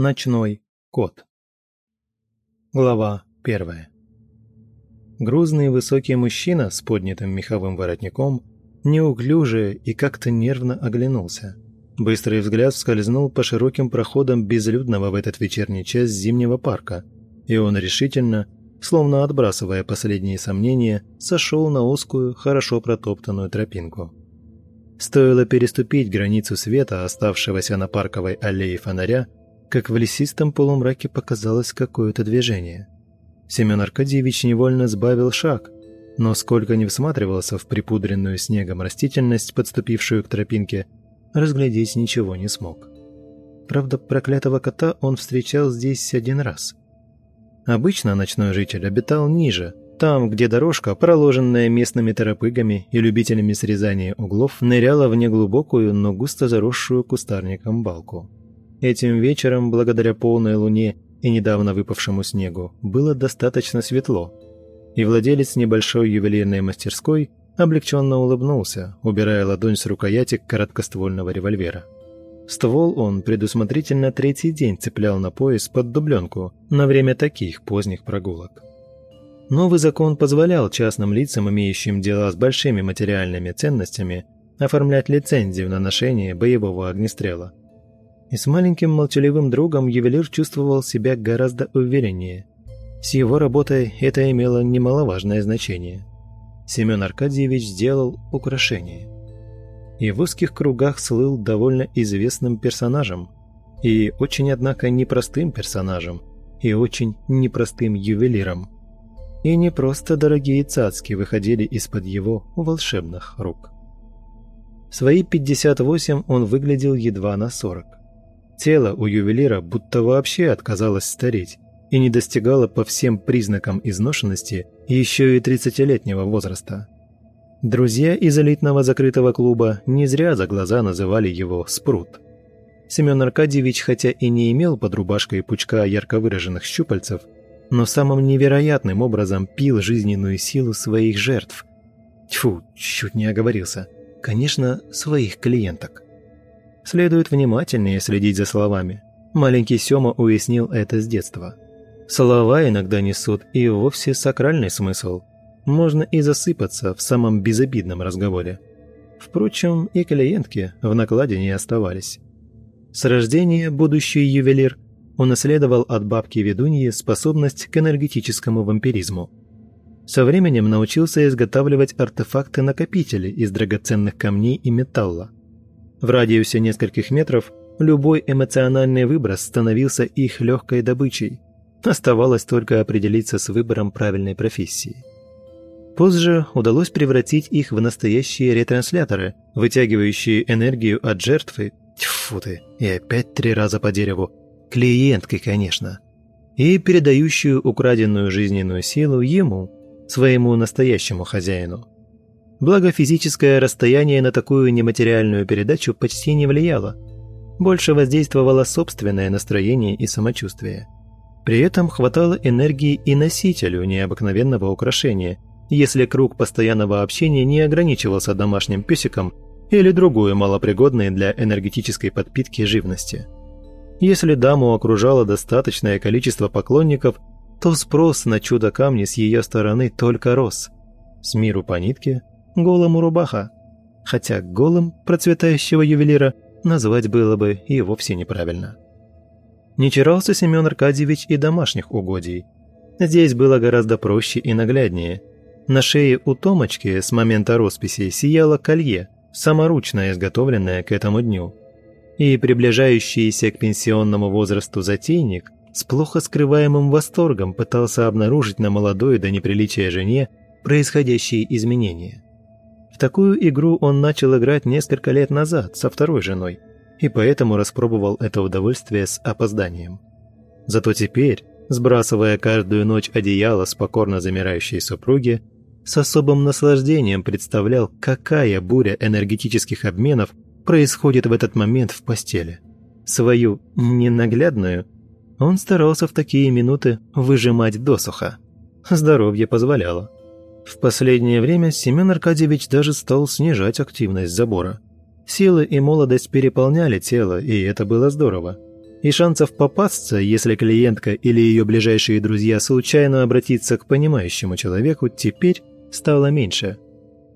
Ночной кот. Глава первая. Грузный высокий мужчина с поднятым меховым воротником неуклюже и как-то нервно оглянулся. Быстрый взгляд скользнул по широким проходам безлюдного в этот вечерний час зимнего парка, и он решительно, словно отбрасывая последние сомнения, сошел на узкую, хорошо протоптанную тропинку. Стоило переступить границу света, оставшегося на парковой аллее фонаря, как в лесистом полумраке показалось какое-то движение. Семен Аркадьевич невольно сбавил шаг, но сколько не всматривался в припудренную снегом растительность, подступившую к тропинке, разглядеть ничего не смог. Правда, проклятого кота он встречал здесь один раз. Обычно ночной житель обитал ниже, там, где дорожка, проложенная местными торопыгами и любителями срезания углов, ныряла в неглубокую, но густо заросшую кустарником балку. Этим вечером, благодаря полной луне и недавно выпавшему снегу, было достаточно светло, и владелец небольшой ювелирной мастерской облегченно улыбнулся, убирая ладонь с рукояти короткоствольного револьвера. Ствол он предусмотрительно третий день цеплял на пояс под дубленку на время таких поздних прогулок. Новый закон позволял частным лицам, имеющим дела с большими материальными ценностями, оформлять лицензию на ношение боевого огнестрела. И с маленьким молчаливым другом ювелир чувствовал себя гораздо увереннее. С его работой это имело немаловажное значение. Семен Аркадьевич сделал украшение. И в узких кругах слыл довольно известным персонажем. И очень, однако, непростым персонажем. И очень непростым ювелиром. И не просто дорогие цацки выходили из-под его волшебных рук. В свои 58 он выглядел едва на 40. Тело у ювелира будто вообще отказалось стареть и не достигало по всем признакам изношенности еще и 30-летнего возраста. Друзья из элитного закрытого клуба не зря за глаза называли его «Спрут». Семен Аркадьевич, хотя и не имел под рубашкой пучка ярко выраженных щупальцев, но самым невероятным образом пил жизненную силу своих жертв. Тьфу, чуть не оговорился. Конечно, своих клиенток. Следует внимательнее следить за словами. Маленький Сёма уяснил это с детства. Слова иногда несут и вовсе сакральный смысл. Можно и засыпаться в самом безобидном разговоре. Впрочем, и клиентки в накладе не оставались. С рождения будущий ювелир унаследовал от бабки-ведуньи способность к энергетическому вампиризму. Со временем научился изготавливать артефакты-накопители из драгоценных камней и металла. В радиусе нескольких метров любой эмоциональный выброс становился их легкой добычей. Оставалось только определиться с выбором правильной профессии. Позже удалось превратить их в настоящие ретрансляторы, вытягивающие энергию от жертвы, тьфу ты, и опять три раза по дереву, клиенткой, конечно, и передающую украденную жизненную силу ему, своему настоящему хозяину. Благо физическое расстояние на такую нематериальную передачу почти не влияло. Больше воздействовало собственное настроение и самочувствие. При этом хватало энергии и носителю необыкновенного украшения, если круг постоянного общения не ограничивался домашним песиком или другой малопригодной для энергетической подпитки живности. Если даму окружало достаточное количество поклонников, то спрос на чудо-камни с ее стороны только рос. С миру по нитке – голому рубаха. Хотя голым процветающего ювелира назвать было бы и вовсе неправильно. Не чарался Семен Аркадьевич и домашних угодий. Здесь было гораздо проще и нагляднее. На шее у Томочки с момента росписи сияло колье, саморучно изготовленное к этому дню. И приближающийся к пенсионному возрасту затейник с плохо скрываемым восторгом пытался обнаружить на молодой до неприличия жене происходящие изменения. Такую игру он начал играть несколько лет назад со второй женой, и поэтому распробовал это удовольствие с опозданием. Зато теперь, сбрасывая каждую ночь одеяло с покорно замирающей супруги, с особым наслаждением представлял, какая буря энергетических обменов происходит в этот момент в постели. Свою ненаглядную он старался в такие минуты выжимать досуха. Здоровье позволяло. В последнее время Семен Аркадьевич даже стал снижать активность забора. Силы и молодость переполняли тело, и это было здорово. и шансов попасться, если клиентка или ее ближайшие друзья случайно обратиться к понимающему человеку, теперь стало меньше.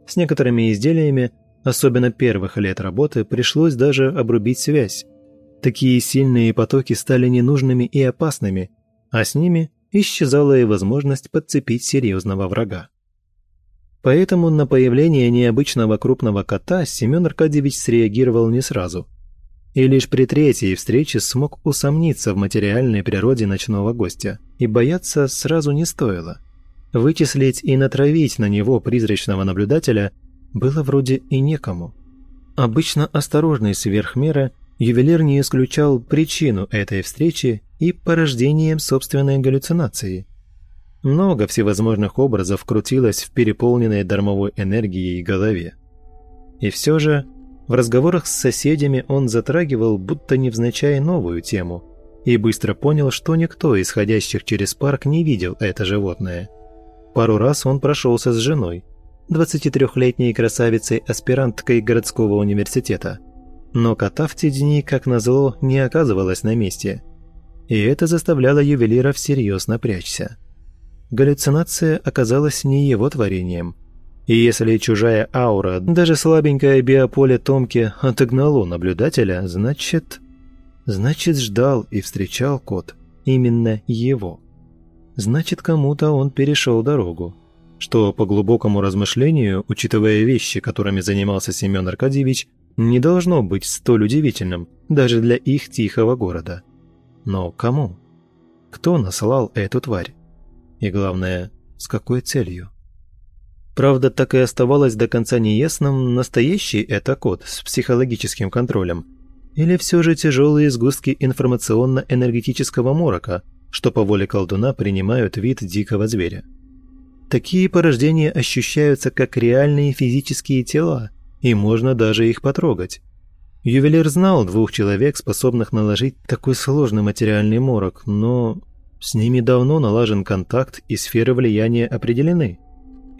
С некоторыми изделиями, особенно первых лет работы, пришлось даже обрубить связь. Такие сильные потоки стали ненужными и опасными, а с ними исчезала и возможность подцепить серьезного врага. Поэтому на появление необычного крупного кота Семен Аркадьевич среагировал не сразу – и лишь при третьей встрече смог усомниться в материальной природе ночного гостя, и бояться сразу не стоило. Вычислить и натравить на него призрачного наблюдателя было вроде и некому. Обычно осторожный сверх меры, ювелир не исключал причину этой встречи и порождением собственной галлюцинации. Много всевозможных образов крутилось в переполненной дармовой энергией голове. И все же в разговорах с соседями он затрагивал, будто невзначай, новую тему, и быстро понял, что никто из ходящих через парк не видел это животное. Пару раз он прошелся с женой, 23-летней красавицей-аспиранткой городского университета. Но кота в те дни, как назло, не оказывалось на месте. И это заставляло ювелира всерьез напрячься. Галлюцинация оказалась не его творением – и если чужая аура, даже слабенькое биополе Томки отогнало наблюдателя, значит... Значит, ждал и встречал кот именно его. Значит, кому-то он перешел дорогу. Что, по глубокому размышлению, учитывая вещи, которыми занимался Семен Аркадьевич, не должно быть столь удивительным даже для их тихого города. Но кому? Кто наслал эту тварь? И главное, с какой целью? Правда, так и оставалось до конца неясным, настоящий это код с психологическим контролем или все же тяжелые сгустки информационно-энергетического морока, что по воле колдуна принимают вид дикого зверя. Такие порождения ощущаются как реальные физические тела, и можно даже их потрогать. Ювелир знал двух человек, способных наложить такой сложный материальный морок, но с ними давно налажен контакт и сферы влияния определены –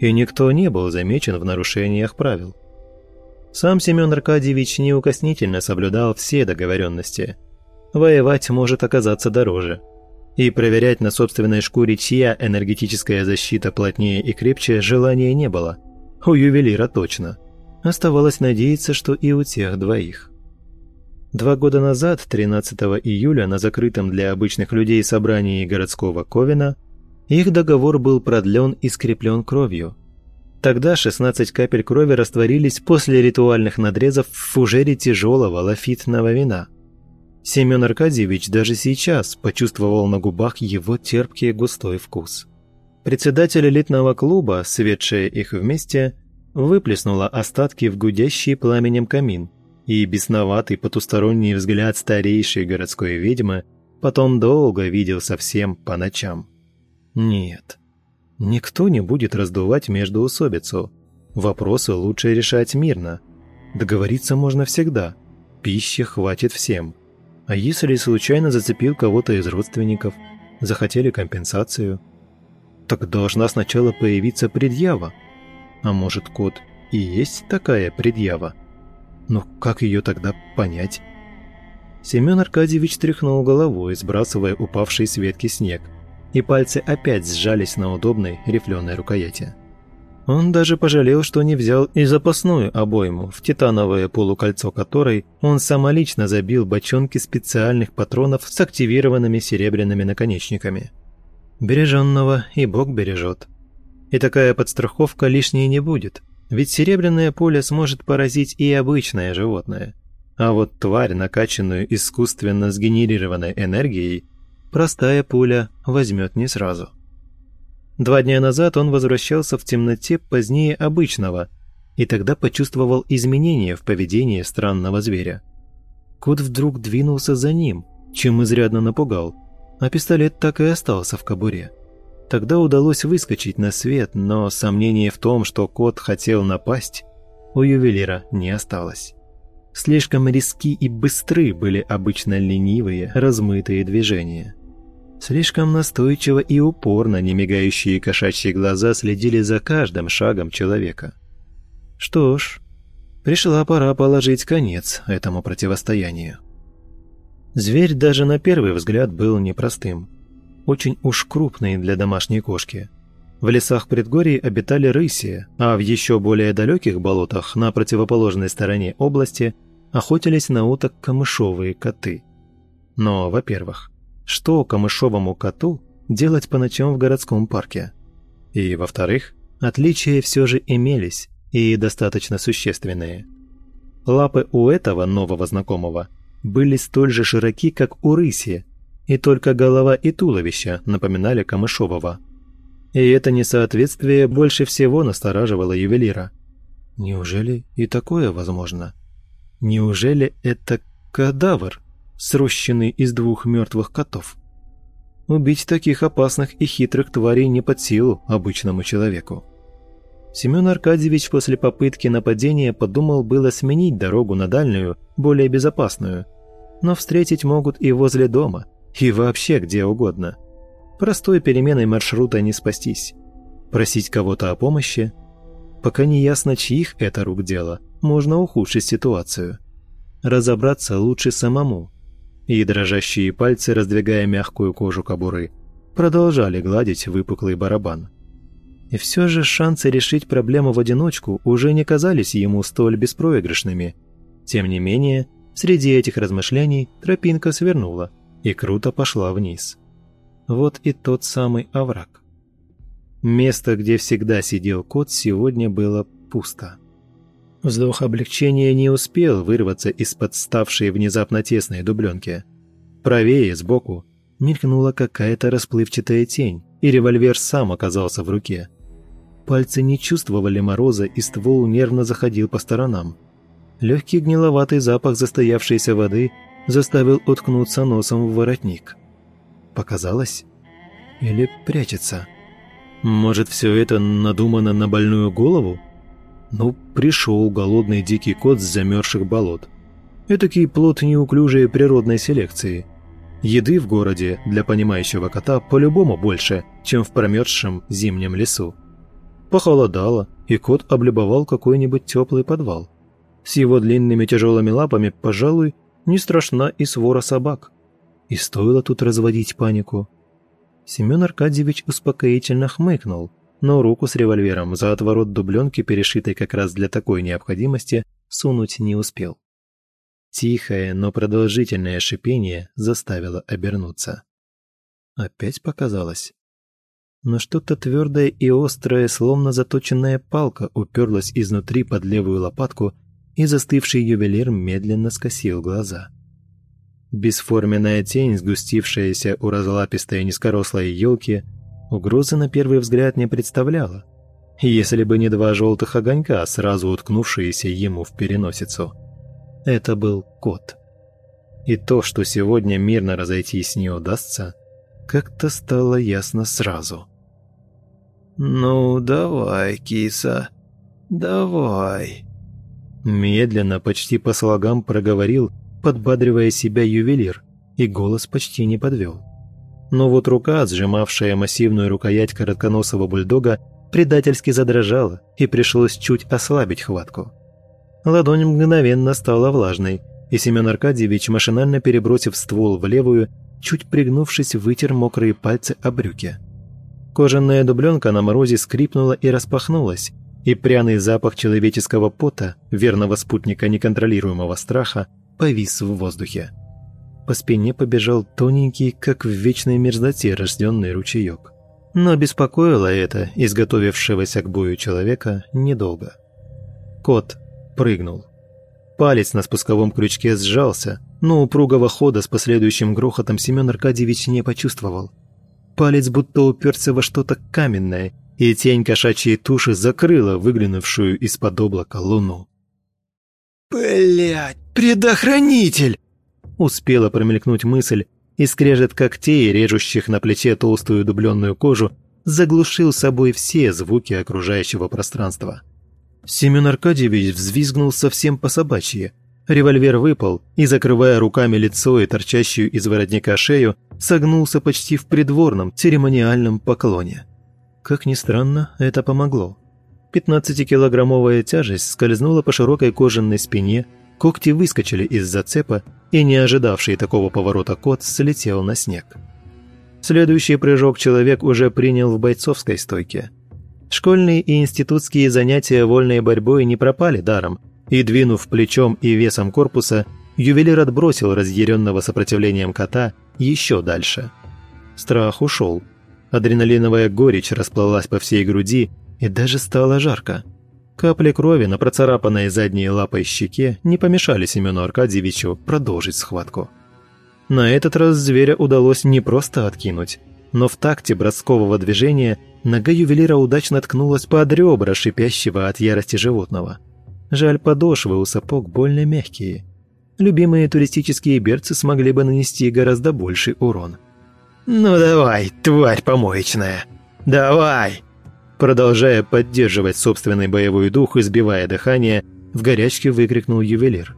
и никто не был замечен в нарушениях правил. Сам Семен Аркадьевич неукоснительно соблюдал все договоренности. Воевать может оказаться дороже. И проверять на собственной шкуре, чья энергетическая защита плотнее и крепче, желания не было. У ювелира точно. Оставалось надеяться, что и у тех двоих. Два года назад, 13 июля, на закрытом для обычных людей собрании городского Ковина, их договор был продлен и скреплен кровью. Тогда 16 капель крови растворились после ритуальных надрезов в фужере тяжелого лафитного вина. Семен Аркадьевич даже сейчас почувствовал на губах его терпкий густой вкус. Председатель элитного клуба, светшая их вместе, выплеснула остатки в гудящий пламенем камин, и бесноватый потусторонний взгляд старейшей городской ведьмы потом долго видел совсем по ночам. Нет, никто не будет раздувать междоусобицу. Вопросы лучше решать мирно. Договориться можно всегда. Пищи хватит всем. А если случайно зацепил кого-то из родственников, захотели компенсацию, так должна сначала появиться предъява. А может, кот и есть такая предъява? Но как ее тогда понять? Семен Аркадьевич тряхнул головой, сбрасывая упавший с ветки снег – и пальцы опять сжались на удобной рифленой рукояти. Он даже пожалел, что не взял и запасную обойму, в титановое полукольцо которой он самолично забил бочонки специальных патронов с активированными серебряными наконечниками. Береженного и Бог бережет. И такая подстраховка лишней не будет, ведь серебряное поле сможет поразить и обычное животное. А вот тварь, накачанную искусственно сгенерированной энергией, простая пуля возьмет не сразу. Два дня назад он возвращался в темноте позднее обычного и тогда почувствовал изменения в поведении странного зверя. Кот вдруг двинулся за ним, чем изрядно напугал, а пистолет так и остался в кобуре. Тогда удалось выскочить на свет, но сомнения в том, что кот хотел напасть, у ювелира не осталось. Слишком риски и быстры были обычно ленивые, размытые движения. Слишком настойчиво и упорно немигающие кошачьи глаза следили за каждым шагом человека. Что ж, пришла пора положить конец этому противостоянию. Зверь даже на первый взгляд был непростым. Очень уж крупный для домашней кошки. В лесах предгорий обитали рыси, а в еще более далеких болотах на противоположной стороне области охотились на уток камышовые коты. Но, во-первых, что камышовому коту делать по ночам в городском парке? И, во-вторых, отличия все же имелись, и достаточно существенные. Лапы у этого нового знакомого были столь же широки, как у рыси, и только голова и туловище напоминали камышового. И это несоответствие больше всего настораживало ювелира. Неужели и такое возможно? Неужели это кадавр, срощенный из двух мертвых котов? Убить таких опасных и хитрых тварей не под силу обычному человеку. Семен Аркадьевич после попытки нападения подумал было сменить дорогу на дальнюю, более безопасную, но встретить могут и возле дома, и вообще где угодно. Простой переменой маршрута не спастись. Просить кого-то о помощи? Пока не ясно, чьих это рук дело, можно ухудшить ситуацию. Разобраться лучше самому. И дрожащие пальцы, раздвигая мягкую кожу кобуры, продолжали гладить выпуклый барабан. И все же шансы решить проблему в одиночку уже не казались ему столь беспроигрышными. Тем не менее, среди этих размышлений тропинка свернула и круто пошла вниз. Вот и тот самый овраг. Место, где всегда сидел кот, сегодня было пусто. Вздох облегчения не успел вырваться из-под ставшей внезапно тесной дубленки. Правее, сбоку, мелькнула какая-то расплывчатая тень, и револьвер сам оказался в руке. Пальцы не чувствовали мороза, и ствол нервно заходил по сторонам. Легкий гниловатый запах застоявшейся воды заставил уткнуться носом в воротник. Показалось? Или прячется? Может, все это надумано на больную голову? Ну, пришел голодный дикий кот с замерзших болот. Этакий плод неуклюжей природной селекции. Еды в городе для понимающего кота по-любому больше, чем в промерзшем зимнем лесу. Похолодало, и кот облюбовал какой-нибудь теплый подвал. С его длинными тяжелыми лапами, пожалуй, не страшна и свора собак. И стоило тут разводить панику. Семен Аркадьевич успокоительно хмыкнул, но руку с револьвером за отворот дубленки, перешитой как раз для такой необходимости, сунуть не успел. Тихое, но продолжительное шипение заставило обернуться. Опять показалось но что-то твердое и острое, словно заточенная палка, уперлась изнутри под левую лопатку, и застывший ювелир медленно скосил глаза. Бесформенная тень, сгустившаяся у разлапистой низкорослой елки, угрозы на первый взгляд не представляла, если бы не два желтых огонька, сразу уткнувшиеся ему в переносицу. Это был кот. И то, что сегодня мирно разойтись не удастся, как-то стало ясно сразу – «Ну, давай, киса, давай». Медленно, почти по слогам проговорил, подбадривая себя ювелир, и голос почти не подвел. Но вот рука, сжимавшая массивную рукоять коротконосого бульдога, предательски задрожала, и пришлось чуть ослабить хватку. Ладонь мгновенно стала влажной, и Семен Аркадьевич, машинально перебросив ствол в левую, чуть пригнувшись, вытер мокрые пальцы о брюки. Кожаная дубленка на морозе скрипнула и распахнулась, и пряный запах человеческого пота, верного спутника неконтролируемого страха, повис в воздухе. По спине побежал тоненький, как в вечной мерзлоте рожденный ручеек. Но беспокоило это изготовившегося к бою человека недолго. Кот прыгнул. Палец на спусковом крючке сжался, но упругого хода с последующим грохотом Семен Аркадьевич не почувствовал – Палец будто уперся во что-то каменное, и тень кошачьей туши закрыла выглянувшую из-под облака луну. «Блядь, предохранитель!» Успела промелькнуть мысль, и скрежет когтей, режущих на плече толстую дубленную кожу, заглушил собой все звуки окружающего пространства. Семен Аркадьевич взвизгнул совсем по-собачье – Револьвер выпал и, закрывая руками лицо и торчащую из воротника шею, согнулся почти в придворном церемониальном поклоне. Как ни странно, это помогло. Пятнадцатикилограммовая тяжесть скользнула по широкой кожаной спине, Когти выскочили из зацепа, и не ожидавший такого поворота кот слетел на снег. Следующий прыжок человек уже принял в бойцовской стойке. Школьные и институтские занятия вольной борьбой не пропали даром, и, двинув плечом и весом корпуса, ювелир отбросил разъяренного сопротивлением кота еще дальше. Страх ушел. Адреналиновая горечь расплылась по всей груди, и даже стало жарко. Капли крови на процарапанной задней лапой щеке не помешали Семену Аркадьевичу продолжить схватку. На этот раз зверя удалось не просто откинуть, но в такте броскового движения нога ювелира удачно ткнулась под ребра шипящего от ярости животного. Жаль, подошвы у сапог больно мягкие. Любимые туристические берцы смогли бы нанести гораздо больший урон. «Ну давай, тварь помоечная! Давай!» Продолжая поддерживать собственный боевой дух и сбивая дыхание, в горячке выкрикнул ювелир.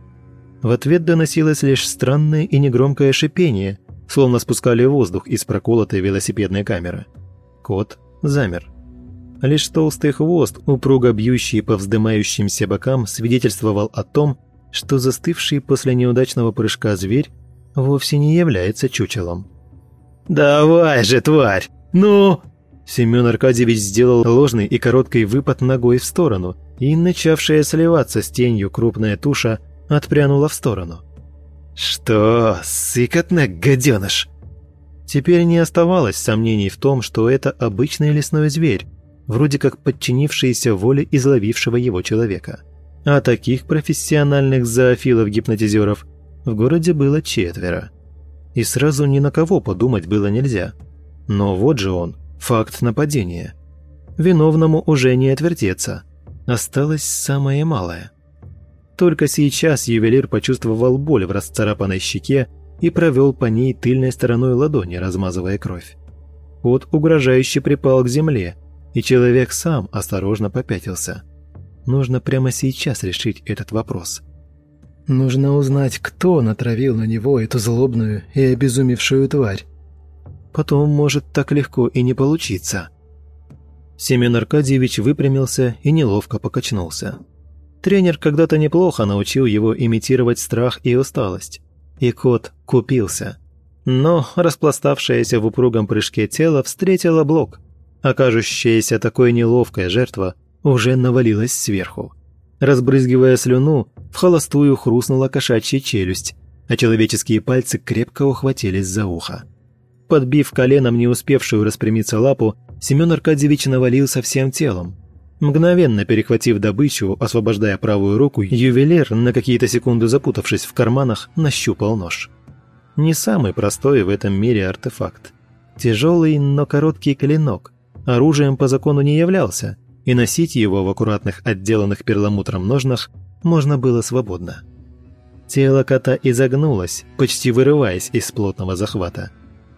В ответ доносилось лишь странное и негромкое шипение, словно спускали воздух из проколотой велосипедной камеры. Кот замер. Лишь толстый хвост, упруго бьющий по вздымающимся бокам, свидетельствовал о том, что застывший после неудачного прыжка зверь вовсе не является чучелом. «Давай же, тварь! Ну!» Семен Аркадьевич сделал ложный и короткий выпад ногой в сторону, и начавшая сливаться с тенью крупная туша отпрянула в сторону. «Что, сыкотно, гаденыш?» Теперь не оставалось сомнений в том, что это обычный лесной зверь, вроде как подчинившийся воле изловившего его человека. А таких профессиональных зоофилов-гипнотизеров в городе было четверо. И сразу ни на кого подумать было нельзя. Но вот же он – Факт нападения. Виновному уже не отвертеться. Осталось самое малое. Только сейчас ювелир почувствовал боль в расцарапанной щеке и провел по ней тыльной стороной ладони, размазывая кровь. Кот угрожающе припал к земле, и человек сам осторожно попятился. Нужно прямо сейчас решить этот вопрос. Нужно узнать, кто натравил на него эту злобную и обезумевшую тварь. Потом может так легко и не получиться. Семен Аркадьевич выпрямился и неловко покачнулся. Тренер когда-то неплохо научил его имитировать страх и усталость. И кот купился. Но распластавшееся в упругом прыжке тело встретило блок. Окажущаяся такой неловкая жертва уже навалилась сверху. Разбрызгивая слюну, в холостую хрустнула кошачья челюсть, а человеческие пальцы крепко ухватились за ухо. Подбив коленом не успевшую распрямиться лапу, Семен Аркадьевич навалился всем телом. Мгновенно перехватив добычу, освобождая правую руку, ювелир, на какие-то секунды запутавшись в карманах, нащупал нож. Не самый простой в этом мире артефакт. Тяжелый, но короткий клинок. Оружием по закону не являлся, и носить его в аккуратных отделанных перламутром ножнах можно было свободно. Тело кота изогнулось, почти вырываясь из плотного захвата.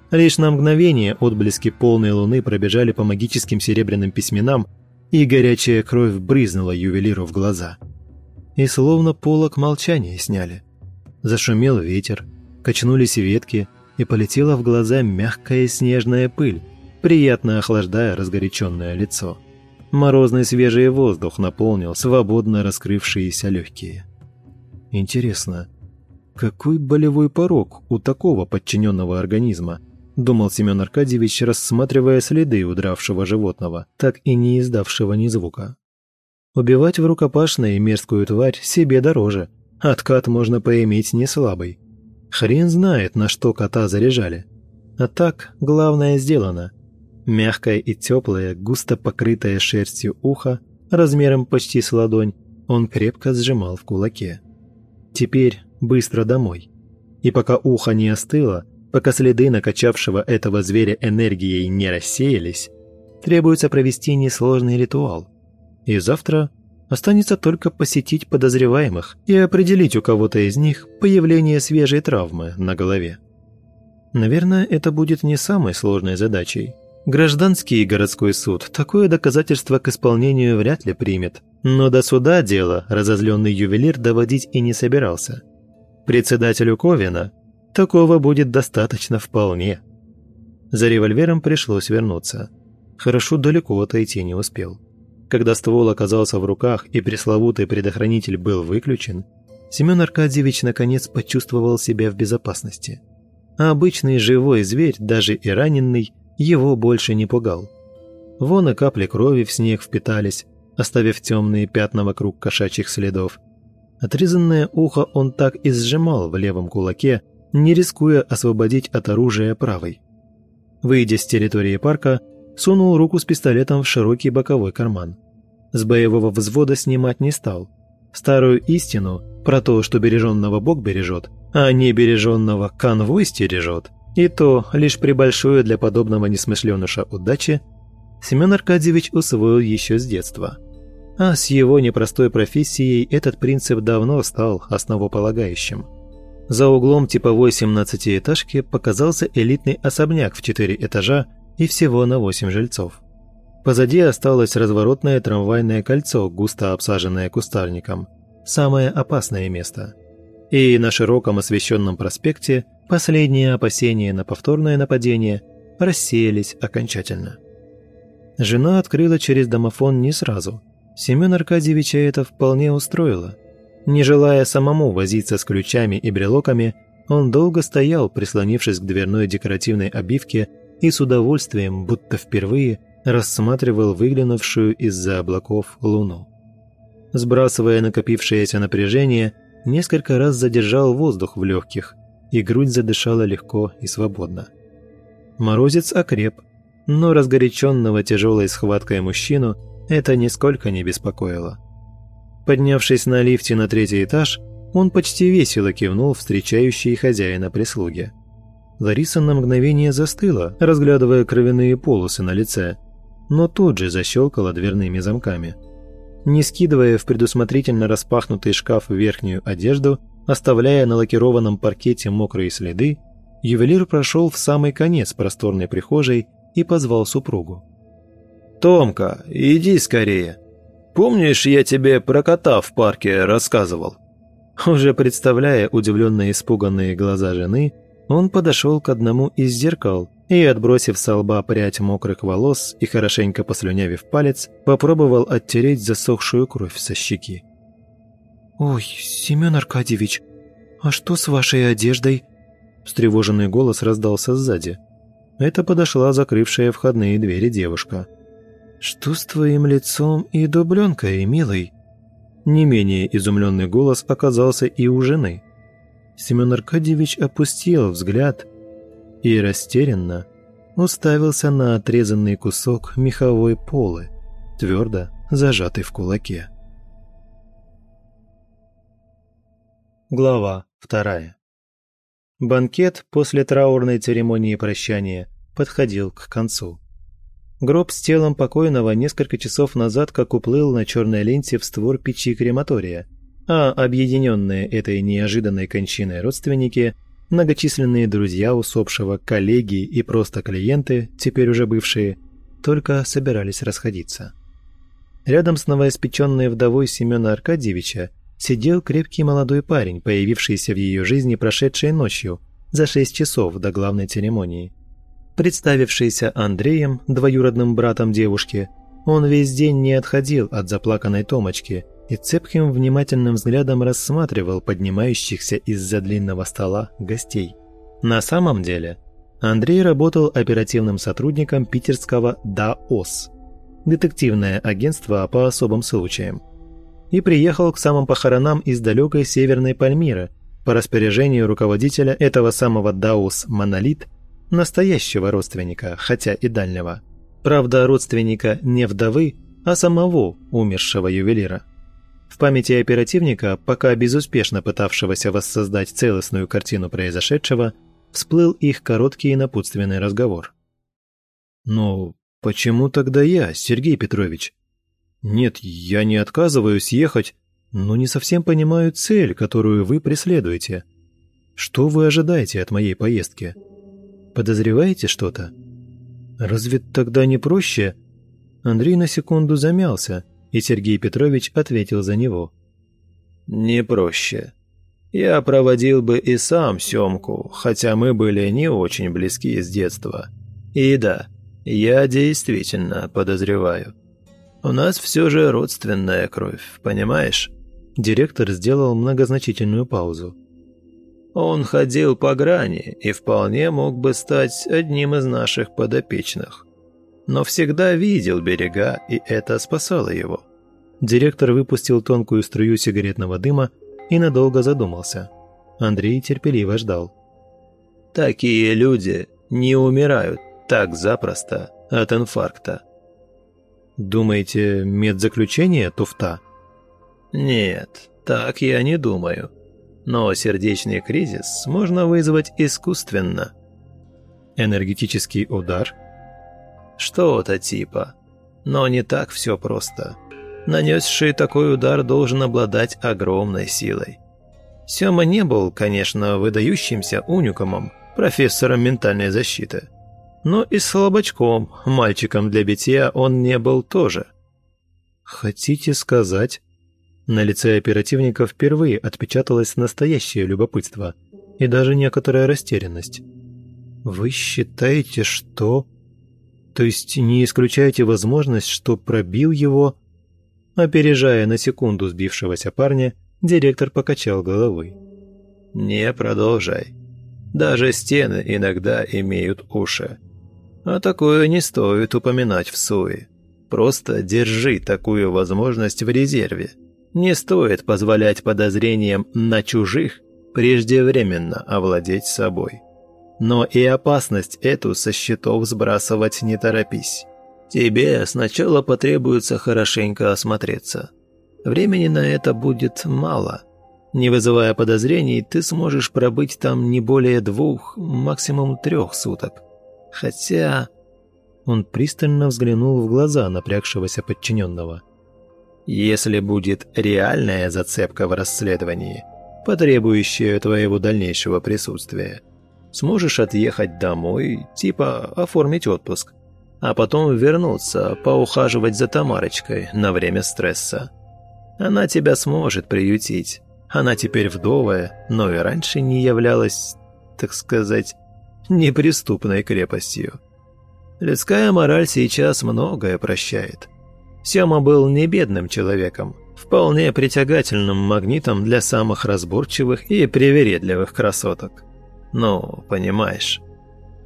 Лишь на мгновение отблески полной луны пробежали по магическим серебряным письменам, и горячая кровь брызнула ювелиру в глаза. И словно полок молчания сняли. Зашумел ветер, качнулись ветки, и полетела в глаза мягкая снежная пыль, приятно охлаждая разгоряченное лицо. Морозный свежий воздух наполнил свободно раскрывшиеся легкие. Интересно, какой болевой порог у такого подчиненного организма, думал Семен Аркадьевич, рассматривая следы удравшего животного, так и не издавшего ни звука. Убивать в рукопашной мерзкую тварь себе дороже. Откат можно поиметь не слабый. Хрен знает, на что кота заряжали. А так, главное сделано. Мягкое и теплое, густо покрытое шерстью ухо, размером почти с ладонь, он крепко сжимал в кулаке. Теперь быстро домой. И пока ухо не остыло, Пока следы накачавшего этого зверя энергией не рассеялись, требуется провести несложный ритуал. И завтра останется только посетить подозреваемых и определить у кого-то из них появление свежей травмы на голове. Наверное, это будет не самой сложной задачей. Гражданский и городской суд такое доказательство к исполнению вряд ли примет, но до суда дело разозленный ювелир доводить и не собирался. Председателю Ковина Такого будет достаточно вполне. За револьвером пришлось вернуться. Хорошо далеко отойти не успел. Когда ствол оказался в руках и пресловутый предохранитель был выключен, Семен Аркадьевич наконец почувствовал себя в безопасности. А обычный живой зверь, даже и раненый, его больше не пугал. Вон и капли крови в снег впитались, оставив темные пятна вокруг кошачьих следов. Отрезанное ухо он так и сжимал в левом кулаке, не рискуя освободить от оружия правой. Выйдя с территории парка, сунул руку с пистолетом в широкий боковой карман. С боевого взвода снимать не стал. Старую истину про то, что береженного Бог бережет, а не береженного конвой стережет, и то лишь при большой для подобного несмышленыша удаче, Семен Аркадьевич усвоил еще с детства – а с его непростой профессией этот принцип давно стал основополагающим. За углом типовой 17-этажки показался элитный особняк в 4 этажа и всего на 8 жильцов. Позади осталось разворотное трамвайное кольцо, густо обсаженное кустарником. Самое опасное место. И на широком освещенном проспекте последние опасения на повторное нападение рассеялись окончательно. Жена открыла через домофон не сразу – Семен Аркадьевича это вполне устроило. Не желая самому возиться с ключами и брелоками, он долго стоял, прислонившись к дверной декоративной обивке и с удовольствием, будто впервые, рассматривал выглянувшую из-за облаков луну. Сбрасывая накопившееся напряжение, несколько раз задержал воздух в легких, и грудь задышала легко и свободно. Морозец окреп, но разгоряченного тяжелой схваткой мужчину это нисколько не беспокоило. Поднявшись на лифте на третий этаж, он почти весело кивнул встречающей хозяина прислуги. Лариса на мгновение застыла, разглядывая кровяные полосы на лице, но тут же защелкала дверными замками. Не скидывая в предусмотрительно распахнутый шкаф верхнюю одежду, оставляя на лакированном паркете мокрые следы, ювелир прошел в самый конец просторной прихожей и позвал супругу. «Томка, иди скорее. Помнишь, я тебе про кота в парке рассказывал?» Уже представляя удивленные испуганные глаза жены, он подошел к одному из зеркал и, отбросив со лба прядь мокрых волос и хорошенько послюнявив палец, попробовал оттереть засохшую кровь со щеки. «Ой, Семен Аркадьевич, а что с вашей одеждой?» Встревоженный голос раздался сзади. Это подошла закрывшая входные двери девушка. «Что с твоим лицом и дубленкой, милый?» Не менее изумленный голос оказался и у жены. Семен Аркадьевич опустил взгляд и растерянно уставился на отрезанный кусок меховой полы, твердо зажатый в кулаке. Глава вторая. Банкет после траурной церемонии прощания подходил к концу. Гроб с телом покойного несколько часов назад как уплыл на черной ленте в створ печи крематория, а объединенные этой неожиданной кончиной родственники, многочисленные друзья усопшего, коллеги и просто клиенты, теперь уже бывшие, только собирались расходиться. Рядом с новоиспеченной вдовой Семена Аркадьевича сидел крепкий молодой парень, появившийся в ее жизни прошедшей ночью, за шесть часов до главной церемонии. Представившийся Андреем, двоюродным братом девушки, он весь день не отходил от заплаканной Томочки и цепким внимательным взглядом рассматривал поднимающихся из-за длинного стола гостей. На самом деле, Андрей работал оперативным сотрудником питерского ДАОС – детективное агентство по особым случаям. И приехал к самым похоронам из далекой Северной Пальмиры по распоряжению руководителя этого самого ДАОС «Монолит» настоящего родственника, хотя и дальнего. Правда, родственника не вдовы, а самого умершего ювелира. В памяти оперативника, пока безуспешно пытавшегося воссоздать целостную картину произошедшего, всплыл их короткий напутственный разговор. «Ну, почему тогда я, Сергей Петрович? Нет, я не отказываюсь ехать, но не совсем понимаю цель, которую вы преследуете. Что вы ожидаете от моей поездки?» Подозреваете что-то? Разве тогда не проще? Андрей на секунду замялся, и Сергей Петрович ответил за него. Не проще. Я проводил бы и сам Семку, хотя мы были не очень близки с детства. И да, я действительно подозреваю. У нас все же родственная кровь, понимаешь? Директор сделал многозначительную паузу. Он ходил по грани и вполне мог бы стать одним из наших подопечных. Но всегда видел берега, и это спасало его. Директор выпустил тонкую струю сигаретного дыма и надолго задумался. Андрей терпеливо ждал. «Такие люди не умирают так запросто от инфаркта». «Думаете, медзаключение туфта?» «Нет, так я не думаю. Но сердечный кризис можно вызвать искусственно». «Энергетический удар?» «Что-то типа. Но не так все просто. Нанесший такой удар должен обладать огромной силой. Сёма не был, конечно, выдающимся уникумом, профессором ментальной защиты. Но и слабачком, мальчиком для битья он не был тоже. «Хотите сказать?» На лице оперативника впервые отпечаталось настоящее любопытство и даже некоторая растерянность. «Вы считаете, что...» «То есть не исключаете возможность, что пробил его...» Опережая на секунду сбившегося парня, директор покачал головой. «Не продолжай. Даже стены иногда имеют уши. А такое не стоит упоминать в суе. Просто держи такую возможность в резерве. Не стоит позволять подозрениям на чужих преждевременно овладеть собой. Но и опасность эту со счетов сбрасывать не торопись. Тебе сначала потребуется хорошенько осмотреться. Времени на это будет мало. Не вызывая подозрений, ты сможешь пробыть там не более двух, максимум трех суток. Хотя...» Он пристально взглянул в глаза напрягшегося подчиненного. «Если будет реальная зацепка в расследовании, потребующая твоего дальнейшего присутствия, сможешь отъехать домой, типа оформить отпуск, а потом вернуться, поухаживать за Тамарочкой на время стресса. Она тебя сможет приютить. Она теперь вдовая, но и раньше не являлась, так сказать, неприступной крепостью. Людская мораль сейчас многое прощает. Сема был не бедным человеком, вполне притягательным магнитом для самых разборчивых и привередливых красоток. Ну, понимаешь.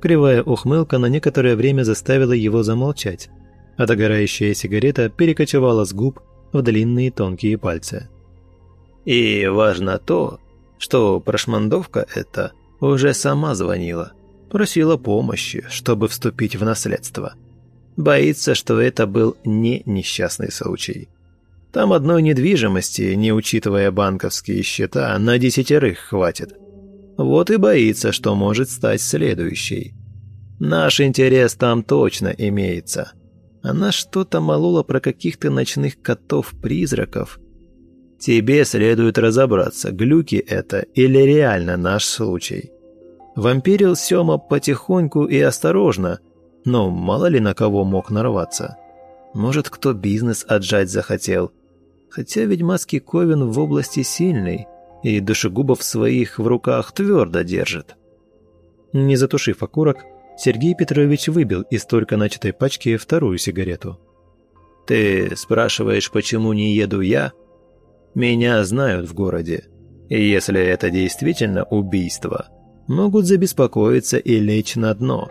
Кривая ухмылка на некоторое время заставила его замолчать, а догорающая сигарета перекочевала с губ в длинные тонкие пальцы. И важно то, что прошмандовка эта уже сама звонила, просила помощи, чтобы вступить в наследство. Боится, что это был не несчастный случай. Там одной недвижимости, не учитывая банковские счета, на десятерых хватит. Вот и боится, что может стать следующей. Наш интерес там точно имеется. Она что-то молола про каких-то ночных котов-призраков – Тебе следует разобраться, глюки это или реально наш случай. Вампирил Сёма потихоньку и осторожно, но мало ли на кого мог нарваться. Может, кто бизнес отжать захотел. Хотя ведьмацкий Ковен в области сильный, и душегубов своих в руках твердо держит. Не затушив окурок, Сергей Петрович выбил из только начатой пачки вторую сигарету. «Ты спрашиваешь, почему не еду я?» Меня знают в городе. И если это действительно убийство, могут забеспокоиться и лечь на дно.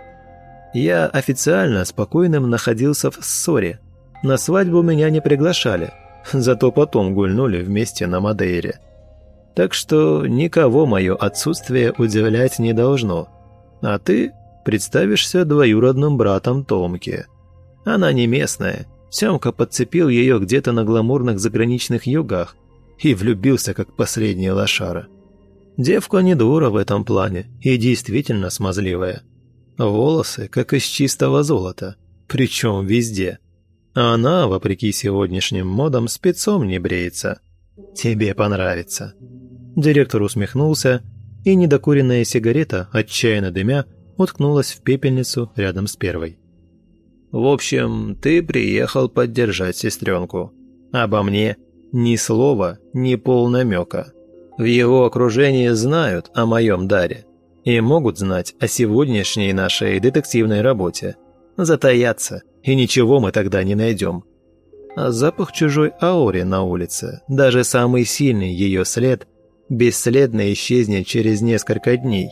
Я официально спокойным находился в ссоре. На свадьбу меня не приглашали, зато потом гульнули вместе на Мадейре. Так что никого мое отсутствие удивлять не должно. А ты представишься двоюродным братом Томки. Она не местная. Семка подцепил ее где-то на гламурных заграничных югах, и влюбился, как последняя лошара. Девка не дура в этом плане и действительно смазливая. Волосы, как из чистого золота, причем везде. А она, вопреки сегодняшним модам, спецом не бреется. Тебе понравится». Директор усмехнулся, и недокуренная сигарета, отчаянно дымя, уткнулась в пепельницу рядом с первой. «В общем, ты приехал поддержать сестренку. Обо мне ни слова, ни полнамека. В его окружении знают о моем даре и могут знать о сегодняшней нашей детективной работе. Затаяться, и ничего мы тогда не найдем. а запах чужой ауры на улице, даже самый сильный ее след, бесследно исчезнет через несколько дней.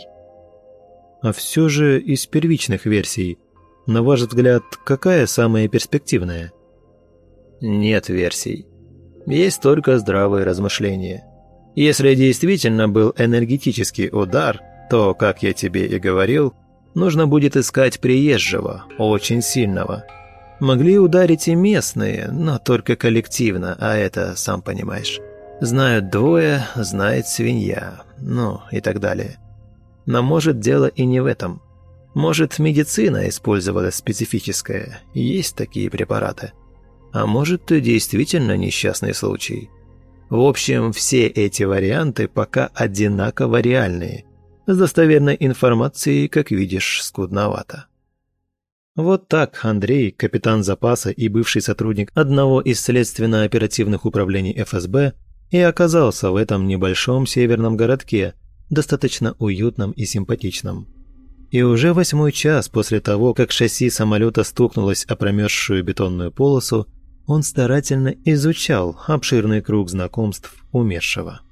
А все же из первичных версий, на ваш взгляд, какая самая перспективная? Нет версий. Есть только здравые размышления. Если действительно был энергетический удар, то, как я тебе и говорил, нужно будет искать приезжего, очень сильного. Могли ударить и местные, но только коллективно, а это, сам понимаешь. Знают двое, знает свинья, ну и так далее. Но может дело и не в этом. Может медицина использовала специфическая, есть такие препараты. А может действительно несчастный случай. В общем, все эти варианты пока одинаково реальные. С достоверной информацией, как видишь, скудновато. Вот так Андрей, капитан запаса и бывший сотрудник одного из следственно-оперативных управлений ФСБ, и оказался в этом небольшом северном городке, достаточно уютном и симпатичном. И уже восьмой час после того, как шасси самолета стукнулось о промерзшую бетонную полосу, он старательно изучал обширный круг знакомств умершего.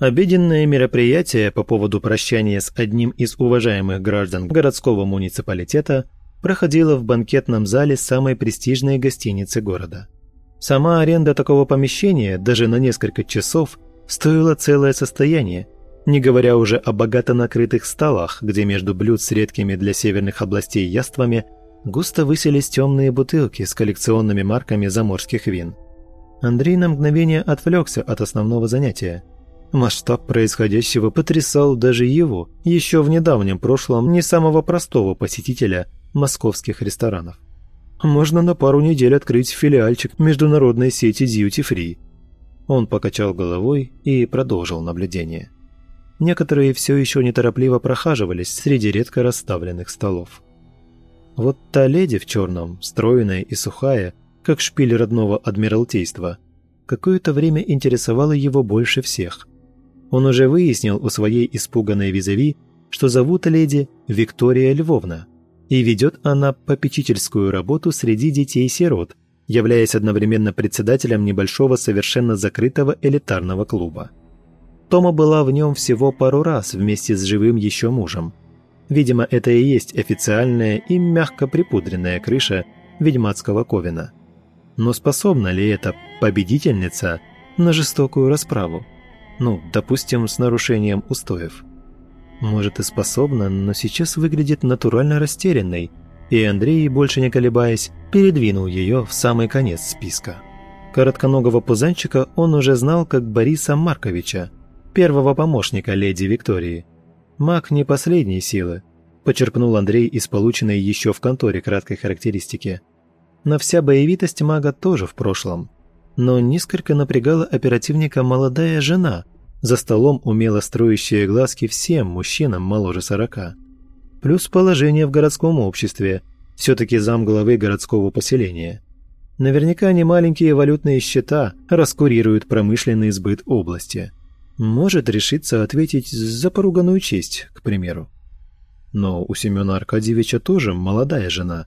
Обеденное мероприятие по поводу прощания с одним из уважаемых граждан городского муниципалитета проходило в банкетном зале самой престижной гостиницы города. Сама аренда такого помещения даже на несколько часов стоила целое состояние, не говоря уже о богато накрытых столах, где между блюд с редкими для северных областей яствами густо высились темные бутылки с коллекционными марками заморских вин. Андрей на мгновение отвлекся от основного занятия. Масштаб происходящего потрясал даже его, еще в недавнем прошлом не самого простого посетителя московских ресторанов. Можно на пару недель открыть филиальчик международной сети Duty Free. Он покачал головой и продолжил наблюдение. Некоторые все еще неторопливо прохаживались среди редко расставленных столов. Вот та леди в черном, стройная и сухая, как шпиль родного адмиралтейства, какое-то время интересовала его больше всех. Он уже выяснил у своей испуганной визави, что зовут леди Виктория Львовна, и ведет она попечительскую работу среди детей-сирот, являясь одновременно председателем небольшого совершенно закрытого элитарного клуба. Тома была в нем всего пару раз вместе с живым еще мужем. Видимо, это и есть официальная и мягко припудренная крыша ведьмацкого ковина. Но способна ли эта победительница на жестокую расправу? Ну, допустим, с нарушением устоев. Может и способна, но сейчас выглядит натурально растерянной, и Андрей, больше не колебаясь, передвинул ее в самый конец списка. Коротконогого пузанчика он уже знал как Бориса Марковича, первого помощника леди Виктории. Маг не последней силы, почерпнул Андрей из полученной еще в конторе краткой характеристики. Но вся боевитость мага тоже в прошлом. Но несколько напрягала оперативника молодая жена, за столом умело строящая глазки всем мужчинам моложе сорока. Плюс положение в городском обществе, все-таки замглавы городского поселения. Наверняка не маленькие валютные счета раскурируют промышленный сбыт области – может решиться ответить за поруганную честь, к примеру. Но у Семена Аркадьевича тоже молодая жена.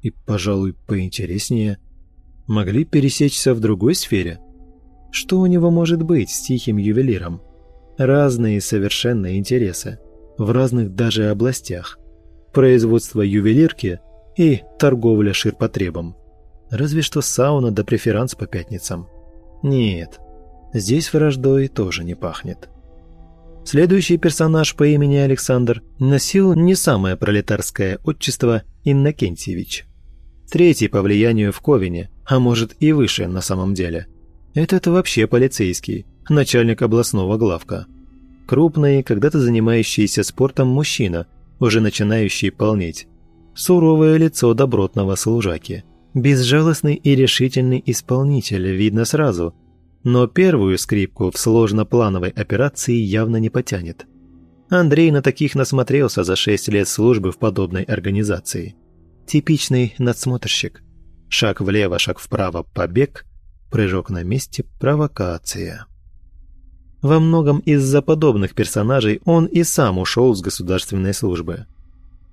И, пожалуй, поинтереснее. Могли пересечься в другой сфере? Что у него может быть с тихим ювелиром? Разные совершенно интересы. В разных даже областях. Производство ювелирки и торговля ширпотребом. Разве что сауна да преферанс по пятницам. Нет, Здесь враждой тоже не пахнет. Следующий персонаж по имени Александр носил не самое пролетарское отчество Иннокентьевич. Третий по влиянию в Ковине, а может и выше на самом деле. Этот вообще полицейский, начальник областного главка. Крупный, когда-то занимающийся спортом мужчина, уже начинающий полнеть. Суровое лицо добротного служаки. Безжалостный и решительный исполнитель, видно сразу, но первую скрипку в сложноплановой операции явно не потянет. Андрей на таких насмотрелся за 6 лет службы в подобной организации. Типичный надсмотрщик. Шаг влево, шаг вправо, побег, прыжок на месте, провокация. Во многом из-за подобных персонажей он и сам ушел с государственной службы.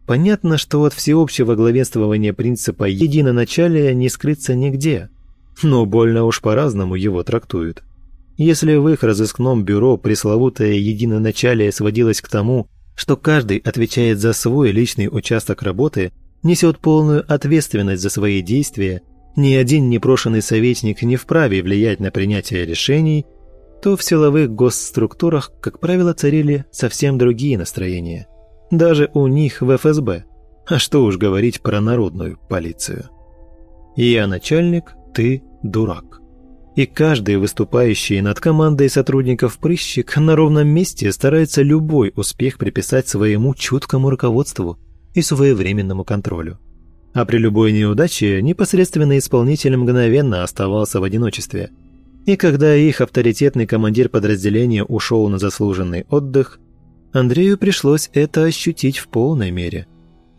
Понятно, что от всеобщего главенствования принципа единоначалия не скрыться нигде – но больно уж по-разному его трактуют. Если в их разыскном бюро пресловутое единоначалие сводилось к тому, что каждый отвечает за свой личный участок работы, несет полную ответственность за свои действия, ни один непрошенный советник не вправе влиять на принятие решений, то в силовых госструктурах, как правило, царили совсем другие настроения. Даже у них в ФСБ. А что уж говорить про народную полицию. Я начальник, ты дурак. И каждый выступающий над командой сотрудников прыщик на ровном месте старается любой успех приписать своему чуткому руководству и своевременному контролю. А при любой неудаче непосредственный исполнитель мгновенно оставался в одиночестве. И когда их авторитетный командир подразделения ушел на заслуженный отдых, Андрею пришлось это ощутить в полной мере.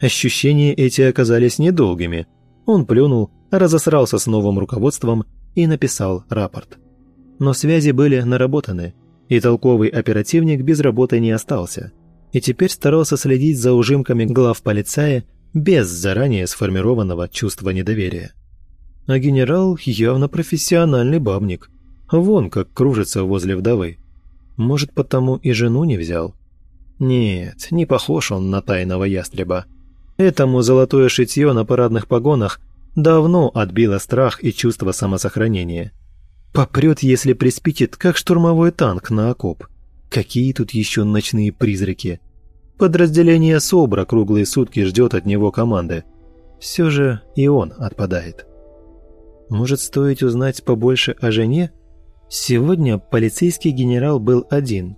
Ощущения эти оказались недолгими. Он плюнул, разосрался с новым руководством и написал рапорт. Но связи были наработаны, и толковый оперативник без работы не остался, и теперь старался следить за ужимками глав полицая без заранее сформированного чувства недоверия. А генерал явно профессиональный бабник. Вон как кружится возле вдовы. Может, потому и жену не взял? Нет, не похож он на тайного ястреба. Этому золотое шитье на парадных погонах давно отбило страх и чувство самосохранения. Попрет, если приспичит, как штурмовой танк на окоп. Какие тут еще ночные призраки? Подразделение СОБРа круглые сутки ждет от него команды. Все же и он отпадает. Может, стоит узнать побольше о жене? Сегодня полицейский генерал был один.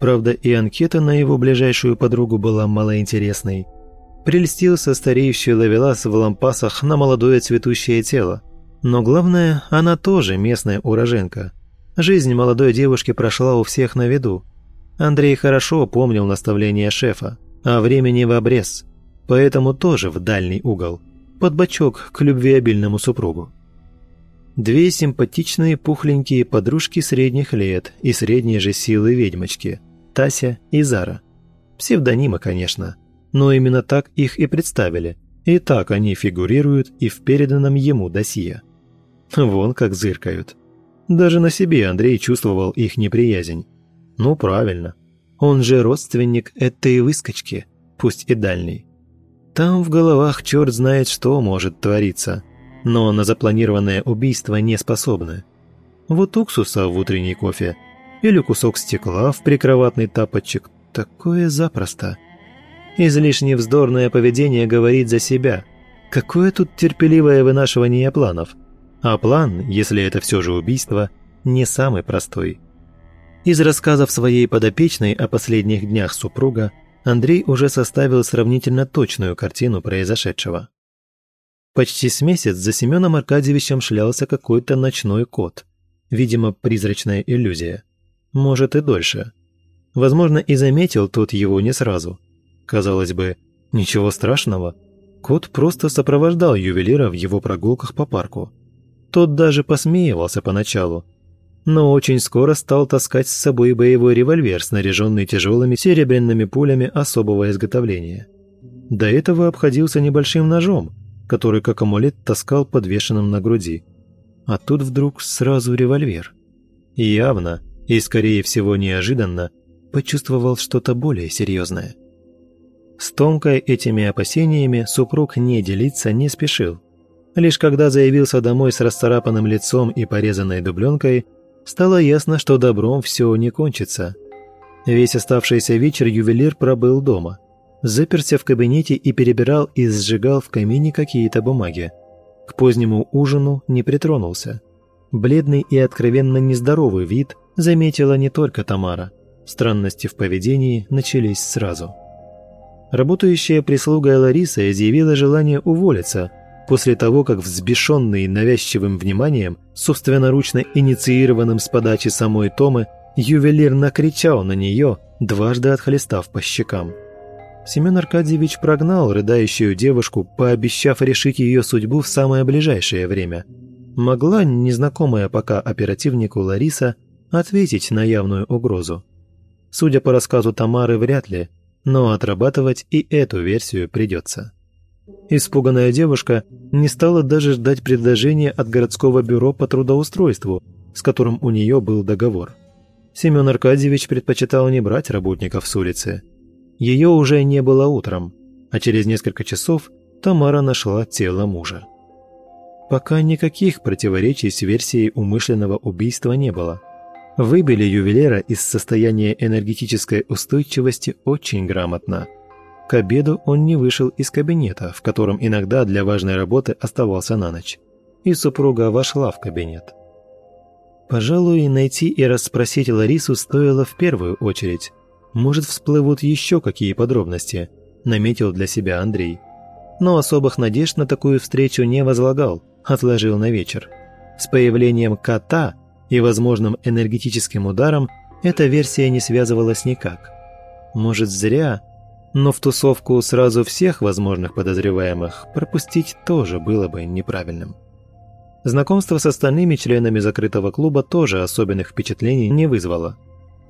Правда, и анкета на его ближайшую подругу была малоинтересной. Прельстился стареющий ловелас в лампасах на молодое цветущее тело. Но главное, она тоже местная уроженка. Жизнь молодой девушки прошла у всех на виду. Андрей хорошо помнил наставления шефа, а времени в обрез, поэтому тоже в дальний угол, под бочок к любвеобильному супругу. Две симпатичные пухленькие подружки средних лет и средней же силы ведьмочки – Тася и Зара. Псевдонимы, конечно, но именно так их и представили, и так они фигурируют и в переданном ему досье. Вон как зыркают. Даже на себе Андрей чувствовал их неприязнь. Ну, правильно. Он же родственник этой выскочки, пусть и дальний. Там в головах черт знает что может твориться, но на запланированное убийство не способны. Вот уксуса в утренний кофе или кусок стекла в прикроватный тапочек – такое запросто. Излишне вздорное поведение говорит за себя. Какое тут терпеливое вынашивание планов? А план, если это все же убийство, не самый простой – из рассказов своей подопечной о последних днях супруга Андрей уже составил сравнительно точную картину произошедшего. Почти с месяц за Семеном Аркадьевичем шлялся какой-то ночной кот. Видимо, призрачная иллюзия. Может и дольше. Возможно, и заметил тот его не сразу. Казалось бы, ничего страшного. Кот просто сопровождал ювелира в его прогулках по парку. Тот даже посмеивался поначалу, но очень скоро стал таскать с собой боевой револьвер, снаряженный тяжелыми серебряными пулями особого изготовления. До этого обходился небольшим ножом, который как амулет таскал подвешенным на груди. А тут вдруг сразу револьвер. Явно, и скорее всего неожиданно, почувствовал что-то более серьезное. С Томкой этими опасениями супруг не делиться не спешил. Лишь когда заявился домой с расцарапанным лицом и порезанной дубленкой, Стало ясно, что добром все не кончится. Весь оставшийся вечер ювелир пробыл дома. Заперся в кабинете и перебирал и сжигал в камине какие-то бумаги. К позднему ужину не притронулся. Бледный и откровенно нездоровый вид заметила не только Тамара. Странности в поведении начались сразу. Работающая прислуга Лариса изъявила желание уволиться – после того, как взбешенный навязчивым вниманием, собственноручно инициированным с подачи самой Томы, ювелир накричал на нее, дважды отхлестав по щекам. Семен Аркадьевич прогнал рыдающую девушку, пообещав решить ее судьбу в самое ближайшее время. Могла незнакомая пока оперативнику Лариса ответить на явную угрозу. Судя по рассказу Тамары, вряд ли, но отрабатывать и эту версию придется. Испуганная девушка не стала даже ждать предложения от городского бюро по трудоустройству, с которым у нее был договор. Семен Аркадьевич предпочитал не брать работников с улицы. Ее уже не было утром, а через несколько часов Тамара нашла тело мужа. Пока никаких противоречий с версией умышленного убийства не было. Выбили ювелира из состояния энергетической устойчивости очень грамотно. К обеду он не вышел из кабинета, в котором иногда для важной работы оставался на ночь. И супруга вошла в кабинет. Пожалуй, найти и расспросить Ларису стоило в первую очередь. Может, всплывут еще какие подробности, наметил для себя Андрей. Но особых надежд на такую встречу не возлагал, отложил на вечер. С появлением кота и возможным энергетическим ударом эта версия не связывалась никак. Может, зря, но в тусовку сразу всех возможных подозреваемых пропустить тоже было бы неправильным. Знакомство с остальными членами закрытого клуба тоже особенных впечатлений не вызвало.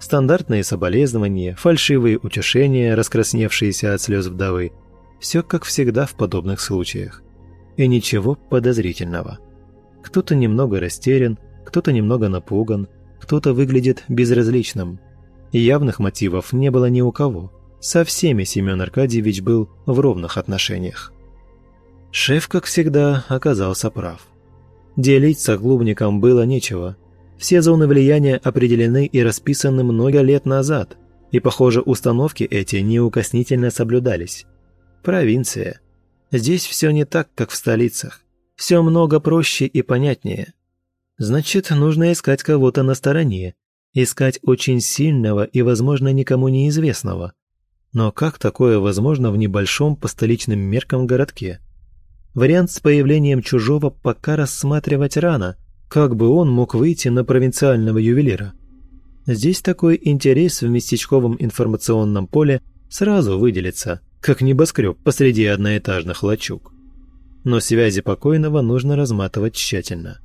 Стандартные соболезнования, фальшивые утешения, раскрасневшиеся от слез вдовы – все как всегда в подобных случаях. И ничего подозрительного. Кто-то немного растерян, кто-то немного напуган, кто-то выглядит безразличным. Явных мотивов не было ни у кого. Со всеми Семен Аркадьевич был в ровных отношениях. Шеф, как всегда, оказался прав. Делить с клубником было нечего. Все зоны влияния определены и расписаны много лет назад, и, похоже, установки эти неукоснительно соблюдались. Провинция. Здесь все не так, как в столицах. Все много проще и понятнее. Значит, нужно искать кого-то на стороне, искать очень сильного и, возможно, никому неизвестного. Но как такое возможно в небольшом по столичным меркам городке? Вариант с появлением чужого пока рассматривать рано, как бы он мог выйти на провинциального ювелира. Здесь такой интерес в местечковом информационном поле сразу выделится, как небоскреб посреди одноэтажных лачуг. Но связи покойного нужно разматывать тщательно.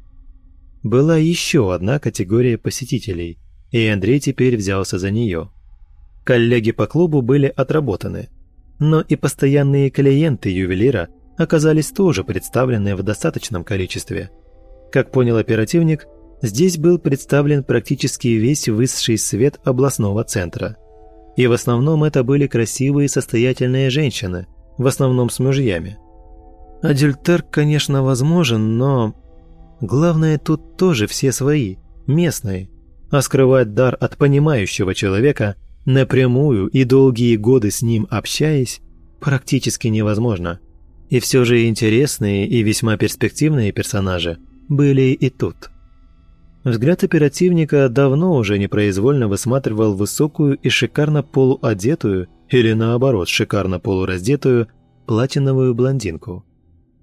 Была еще одна категория посетителей, и Андрей теперь взялся за нее. Коллеги по клубу были отработаны, но и постоянные клиенты ювелира оказались тоже представлены в достаточном количестве. Как понял оперативник, здесь был представлен практически весь высший свет областного центра. И в основном это были красивые состоятельные женщины, в основном с мужьями. Адюльтер, конечно, возможен, но... Главное, тут тоже все свои, местные. А скрывать дар от понимающего человека, напрямую и долгие годы с ним общаясь, практически невозможно – и все же интересные и весьма перспективные персонажи были и тут. Взгляд оперативника давно уже непроизвольно высматривал высокую и шикарно полуодетую, или наоборот, шикарно полураздетую, платиновую блондинку.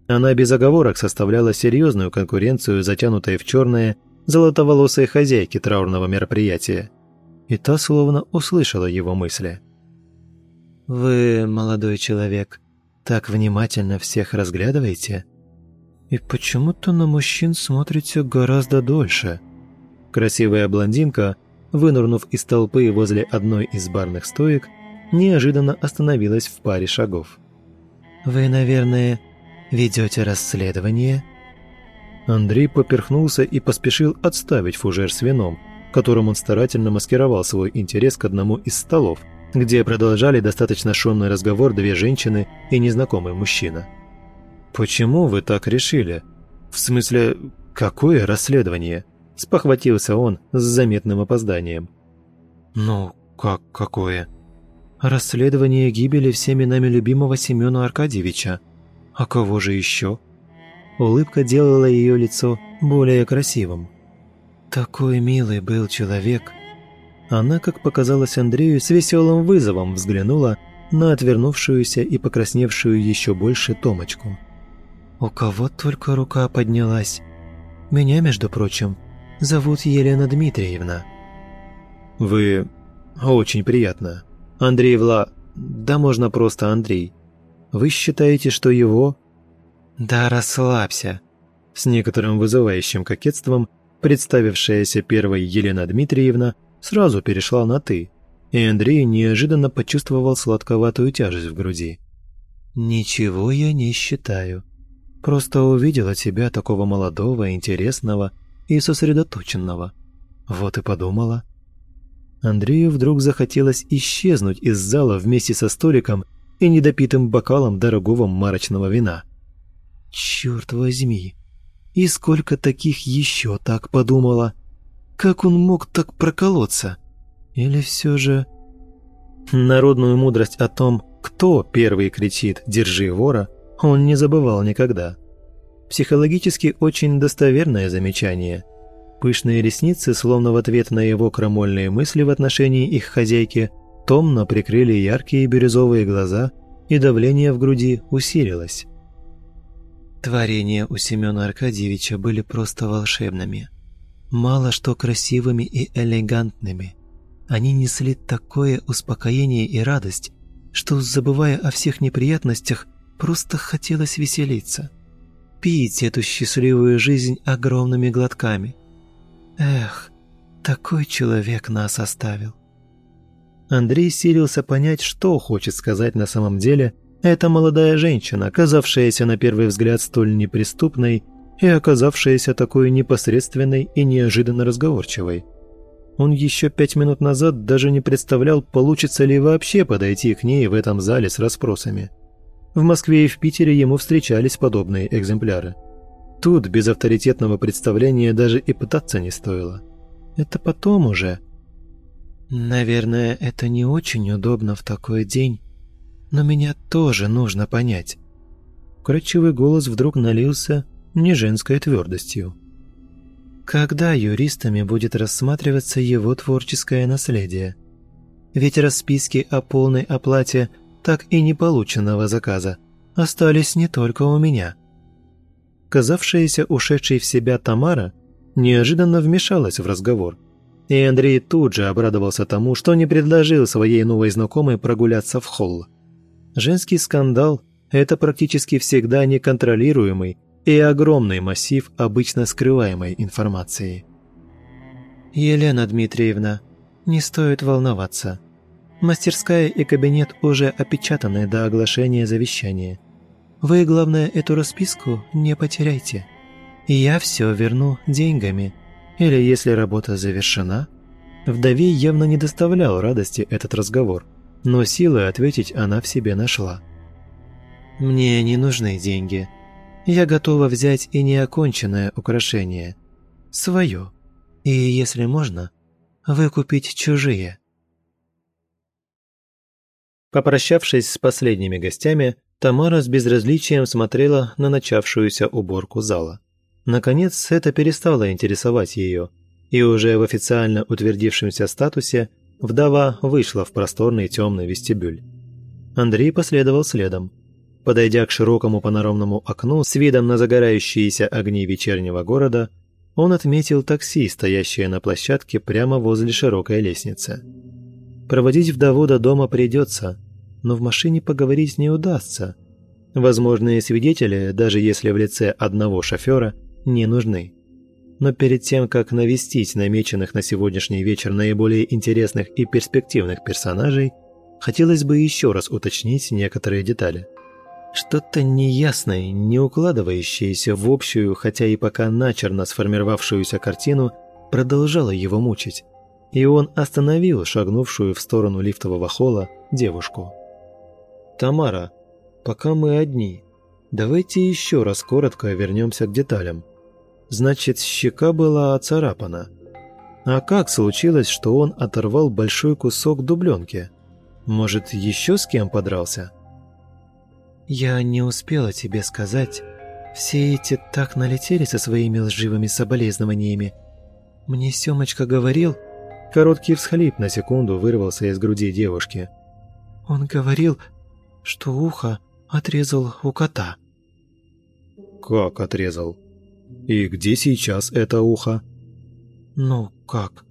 Она без оговорок составляла серьезную конкуренцию затянутой в черное золотоволосой хозяйки траурного мероприятия. И та словно услышала его мысли. «Вы, молодой человек, так внимательно всех разглядываете? И почему-то на мужчин смотрите гораздо дольше. Красивая блондинка, вынырнув из толпы возле одной из барных стоек, неожиданно остановилась в паре шагов. «Вы, наверное, ведете расследование?» Андрей поперхнулся и поспешил отставить фужер с вином, которым он старательно маскировал свой интерес к одному из столов – где продолжали достаточно шумный разговор две женщины и незнакомый мужчина. «Почему вы так решили? В смысле, какое расследование?» – спохватился он с заметным опозданием. «Ну, как какое?» «Расследование гибели всеми нами любимого Семена Аркадьевича. А кого же еще?» Улыбка делала ее лицо более красивым. «Такой милый был человек», она, как показалось Андрею, с веселым вызовом взглянула на отвернувшуюся и покрасневшую еще больше Томочку. «У кого только рука поднялась. Меня, между прочим, зовут Елена Дмитриевна». «Вы... очень приятно. Андрей Вла... да можно просто Андрей. Вы считаете, что его...» «Да расслабься», — с некоторым вызывающим кокетством представившаяся первой Елена Дмитриевна сразу перешла на «ты», и Андрей неожиданно почувствовал сладковатую тяжесть в груди. «Ничего я не считаю. Просто увидела тебя такого молодого, интересного и сосредоточенного. Вот и подумала». Андрею вдруг захотелось исчезнуть из зала вместе со столиком и недопитым бокалом дорогого марочного вина. «Черт возьми! И сколько таких еще так подумала? Как он мог так проколоться? Или все же...» Народную мудрость о том, кто первый кричит «держи вора», он не забывал никогда. Психологически очень достоверное замечание – Пышные ресницы, словно в ответ на его крамольные мысли в отношении их хозяйки, томно прикрыли яркие бирюзовые глаза, и давление в груди усилилось. Творения у Семена Аркадьевича были просто волшебными. Мало что красивыми и элегантными. Они несли такое успокоение и радость, что, забывая о всех неприятностях, просто хотелось веселиться. Пить эту счастливую жизнь огромными глотками – Эх, такой человек нас оставил. Андрей силился понять, что хочет сказать на самом деле эта молодая женщина, оказавшаяся на первый взгляд столь неприступной и оказавшаяся такой непосредственной и неожиданно разговорчивой. Он еще пять минут назад даже не представлял, получится ли вообще подойти к ней в этом зале с расспросами. В Москве и в Питере ему встречались подобные экземпляры. Тут без авторитетного представления даже и пытаться не стоило. Это потом уже. Наверное, это не очень удобно в такой день, но меня тоже нужно понять. Кратчевый голос вдруг налился не женской твердостью. Когда юристами будет рассматриваться его творческое наследие? Ведь расписки о полной оплате так и не полученного заказа остались не только у меня – казавшаяся ушедшей в себя Тамара неожиданно вмешалась в разговор. И Андрей тут же обрадовался тому, что не предложил своей новой знакомой прогуляться в холл. Женский скандал – это практически всегда неконтролируемый и огромный массив обычно скрываемой информации. «Елена Дмитриевна, не стоит волноваться. Мастерская и кабинет уже опечатаны до оглашения завещания. Вы, главное, эту расписку не потеряйте. Я все верну деньгами. Или если работа завершена». Вдове явно не доставлял радости этот разговор, но силы ответить она в себе нашла. «Мне не нужны деньги. Я готова взять и неоконченное украшение. Свое. И, если можно, выкупить чужие». Попрощавшись с последними гостями, Тамара с безразличием смотрела на начавшуюся уборку зала. Наконец, это перестало интересовать ее, и уже в официально утвердившемся статусе вдова вышла в просторный темный вестибюль. Андрей последовал следом. Подойдя к широкому панорамному окну с видом на загорающиеся огни вечернего города, он отметил такси, стоящее на площадке прямо возле широкой лестницы. Проводить вдову до дома придется, но в машине поговорить не удастся. Возможные свидетели, даже если в лице одного шофера, не нужны. Но перед тем, как навестить намеченных на сегодняшний вечер наиболее интересных и перспективных персонажей, хотелось бы еще раз уточнить некоторые детали. Что-то неясное, не укладывающееся в общую, хотя и пока начерно сформировавшуюся картину, продолжало его мучить. И он остановил шагнувшую в сторону лифтового холла девушку. «Тамара, пока мы одни, давайте еще раз коротко вернемся к деталям. Значит, щека была оцарапана. А как случилось, что он оторвал большой кусок дубленки? Может, еще с кем подрался?» «Я не успела тебе сказать. Все эти так налетели со своими лживыми соболезнованиями. Мне Семочка говорил...» Короткий всхлип на секунду вырвался из груди девушки. «Он говорил, что ухо отрезал у кота». «Как отрезал? И где сейчас это ухо?» «Ну, как?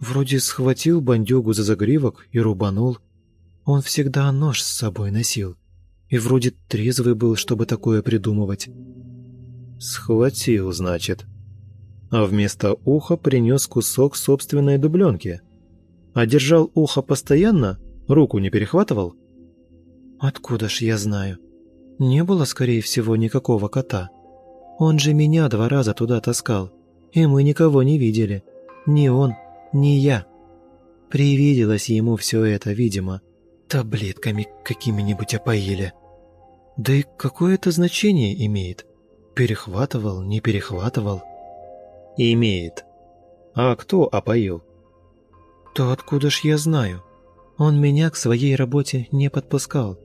Вроде схватил бандюгу за загривок и рубанул. Он всегда нож с собой носил. И вроде трезвый был, чтобы такое придумывать». «Схватил, значит. А вместо уха принес кусок собственной дубленки. А держал ухо постоянно? Руку не перехватывал?» «Откуда ж я знаю? Не было, скорее всего, никакого кота. Он же меня два раза туда таскал, и мы никого не видели. Ни он, ни я. Привиделось ему все это, видимо. Таблетками какими-нибудь опоили. Да и какое это значение имеет? Перехватывал, не перехватывал? Имеет. А кто опоил? То откуда ж я знаю? Он меня к своей работе не подпускал.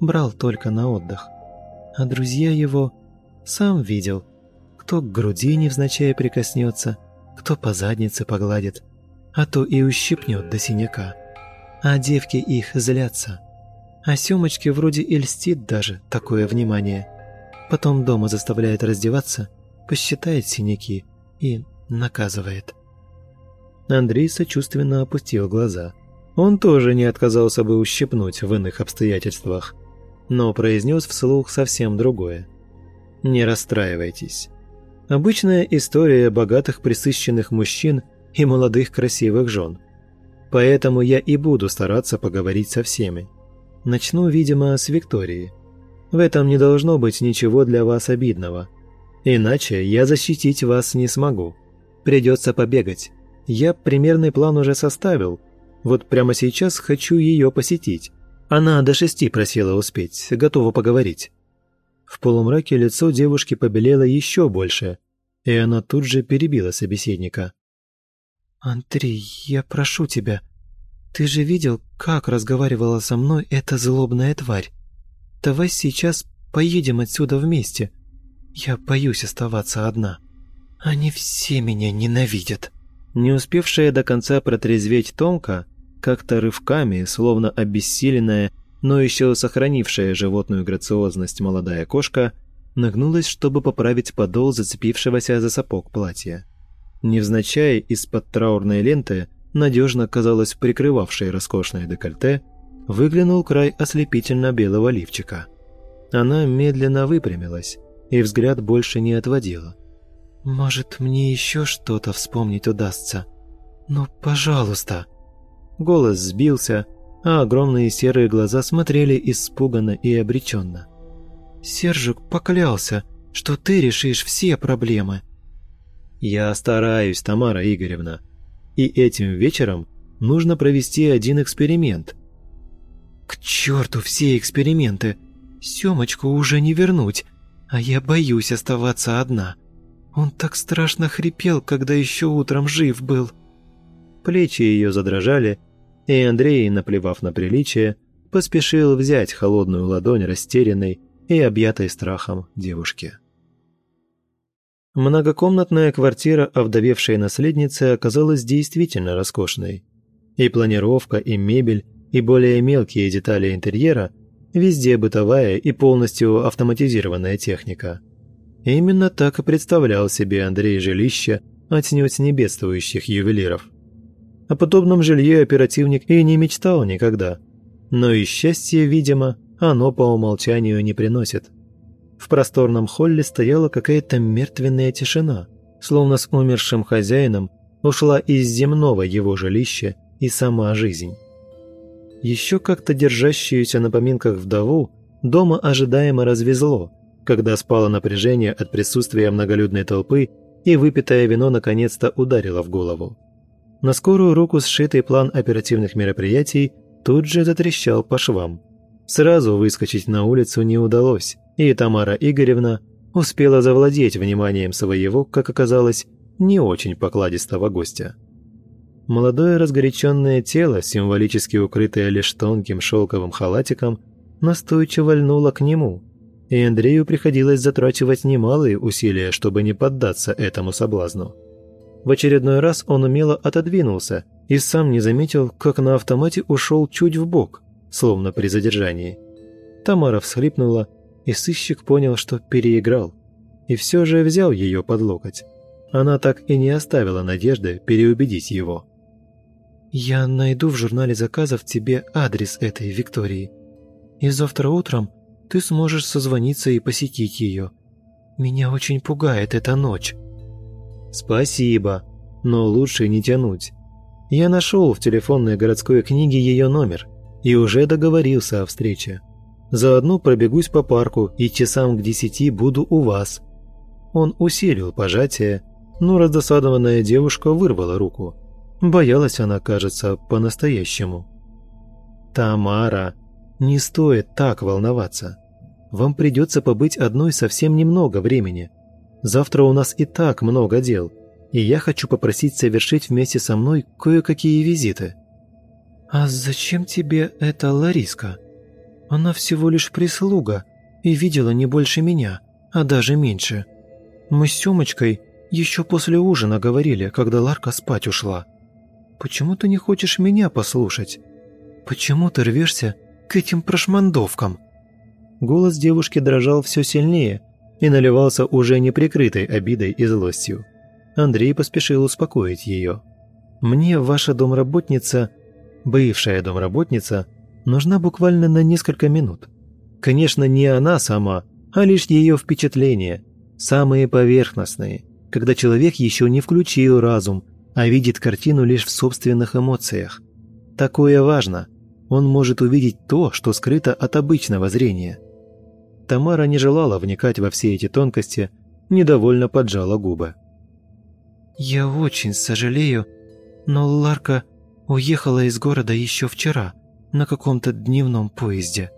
Брал только на отдых. А друзья его сам видел. Кто к груди невзначай прикоснется, кто по заднице погладит, а то и ущипнет до синяка. А девки их злятся. А Сёмочке вроде и льстит даже такое внимание. Потом дома заставляет раздеваться, посчитает синяки и наказывает. Андрей сочувственно опустил глаза. Он тоже не отказался бы ущипнуть в иных обстоятельствах, но произнес вслух совсем другое. «Не расстраивайтесь. Обычная история богатых присыщенных мужчин и молодых красивых жен. Поэтому я и буду стараться поговорить со всеми. Начну, видимо, с Виктории. В этом не должно быть ничего для вас обидного. Иначе я защитить вас не смогу. Придется побегать. Я примерный план уже составил. Вот прямо сейчас хочу ее посетить. Она до шести просила успеть, готова поговорить. В полумраке лицо девушки побелело еще больше, и она тут же перебила собеседника. «Андрей, я прошу тебя, ты же видел, как разговаривала со мной эта злобная тварь? Давай сейчас поедем отсюда вместе. Я боюсь оставаться одна. Они все меня ненавидят». Не успевшая до конца протрезветь Томка, как-то рывками, словно обессиленная, но еще сохранившая животную грациозность молодая кошка, нагнулась, чтобы поправить подол зацепившегося за сапог платья. Невзначай из-под траурной ленты, надежно казалось прикрывавшей роскошное декольте, выглянул край ослепительно белого лифчика. Она медленно выпрямилась и взгляд больше не отводила. «Может, мне еще что-то вспомнить удастся? Ну, пожалуйста!» Голос сбился, а огромные серые глаза смотрели испуганно и обреченно. «Сержик поклялся, что ты решишь все проблемы». «Я стараюсь, Тамара Игоревна. И этим вечером нужно провести один эксперимент». «К черту все эксперименты! Семочку уже не вернуть, а я боюсь оставаться одна». Он так страшно хрипел, когда еще утром жив был. Плечи ее задрожали, и Андрей, наплевав на приличие, поспешил взять холодную ладонь растерянной и объятой страхом девушки. Многокомнатная квартира овдовевшей наследницы оказалась действительно роскошной. И планировка, и мебель, и более мелкие детали интерьера – везде бытовая и полностью автоматизированная техника – Именно так и представлял себе Андрей жилище отнюдь не бедствующих ювелиров. О подобном жилье оперативник и не мечтал никогда. Но и счастье, видимо, оно по умолчанию не приносит. В просторном холле стояла какая-то мертвенная тишина, словно с умершим хозяином ушла из земного его жилища и сама жизнь. Еще как-то держащуюся на поминках вдову дома ожидаемо развезло, когда спало напряжение от присутствия многолюдной толпы и выпитое вино наконец-то ударило в голову. На скорую руку сшитый план оперативных мероприятий тут же затрещал по швам. Сразу выскочить на улицу не удалось, и Тамара Игоревна успела завладеть вниманием своего, как оказалось, не очень покладистого гостя. Молодое разгоряченное тело, символически укрытое лишь тонким шелковым халатиком, настойчиво льнуло к нему, и Андрею приходилось затрачивать немалые усилия, чтобы не поддаться этому соблазну. В очередной раз он умело отодвинулся и сам не заметил, как на автомате ушел чуть в бок, словно при задержании. Тамара всхлипнула, и сыщик понял, что переиграл, и все же взял ее под локоть. Она так и не оставила надежды переубедить его. «Я найду в журнале заказов тебе адрес этой Виктории, и завтра утром ты сможешь созвониться и посетить ее. Меня очень пугает эта ночь». «Спасибо, но лучше не тянуть. Я нашел в телефонной городской книге ее номер и уже договорился о встрече. Заодно пробегусь по парку и часам к десяти буду у вас». Он усилил пожатие, но раздосадованная девушка вырвала руку. Боялась она, кажется, по-настоящему. «Тамара, не стоит так волноваться. Вам придется побыть одной совсем немного времени. Завтра у нас и так много дел, и я хочу попросить совершить вместе со мной кое-какие визиты». «А зачем тебе эта Лариска? Она всего лишь прислуга и видела не больше меня, а даже меньше. Мы с Сёмочкой еще после ужина говорили, когда Ларка спать ушла. Почему ты не хочешь меня послушать? Почему ты рвешься к этим прошмандовкам?» Голос девушки дрожал все сильнее и наливался уже неприкрытой обидой и злостью. Андрей поспешил успокоить ее. «Мне ваша домработница бывшая домработница, нужна буквально на несколько минут. Конечно, не она сама, а лишь ее впечатления, самые поверхностные, когда человек еще не включил разум, а видит картину лишь в собственных эмоциях. Такое важно. Он может увидеть то, что скрыто от обычного зрения. Тамара не желала вникать во все эти тонкости, недовольно поджала губы. «Я очень сожалею, но Ларка Уехала из города еще вчера, на каком-то дневном поезде.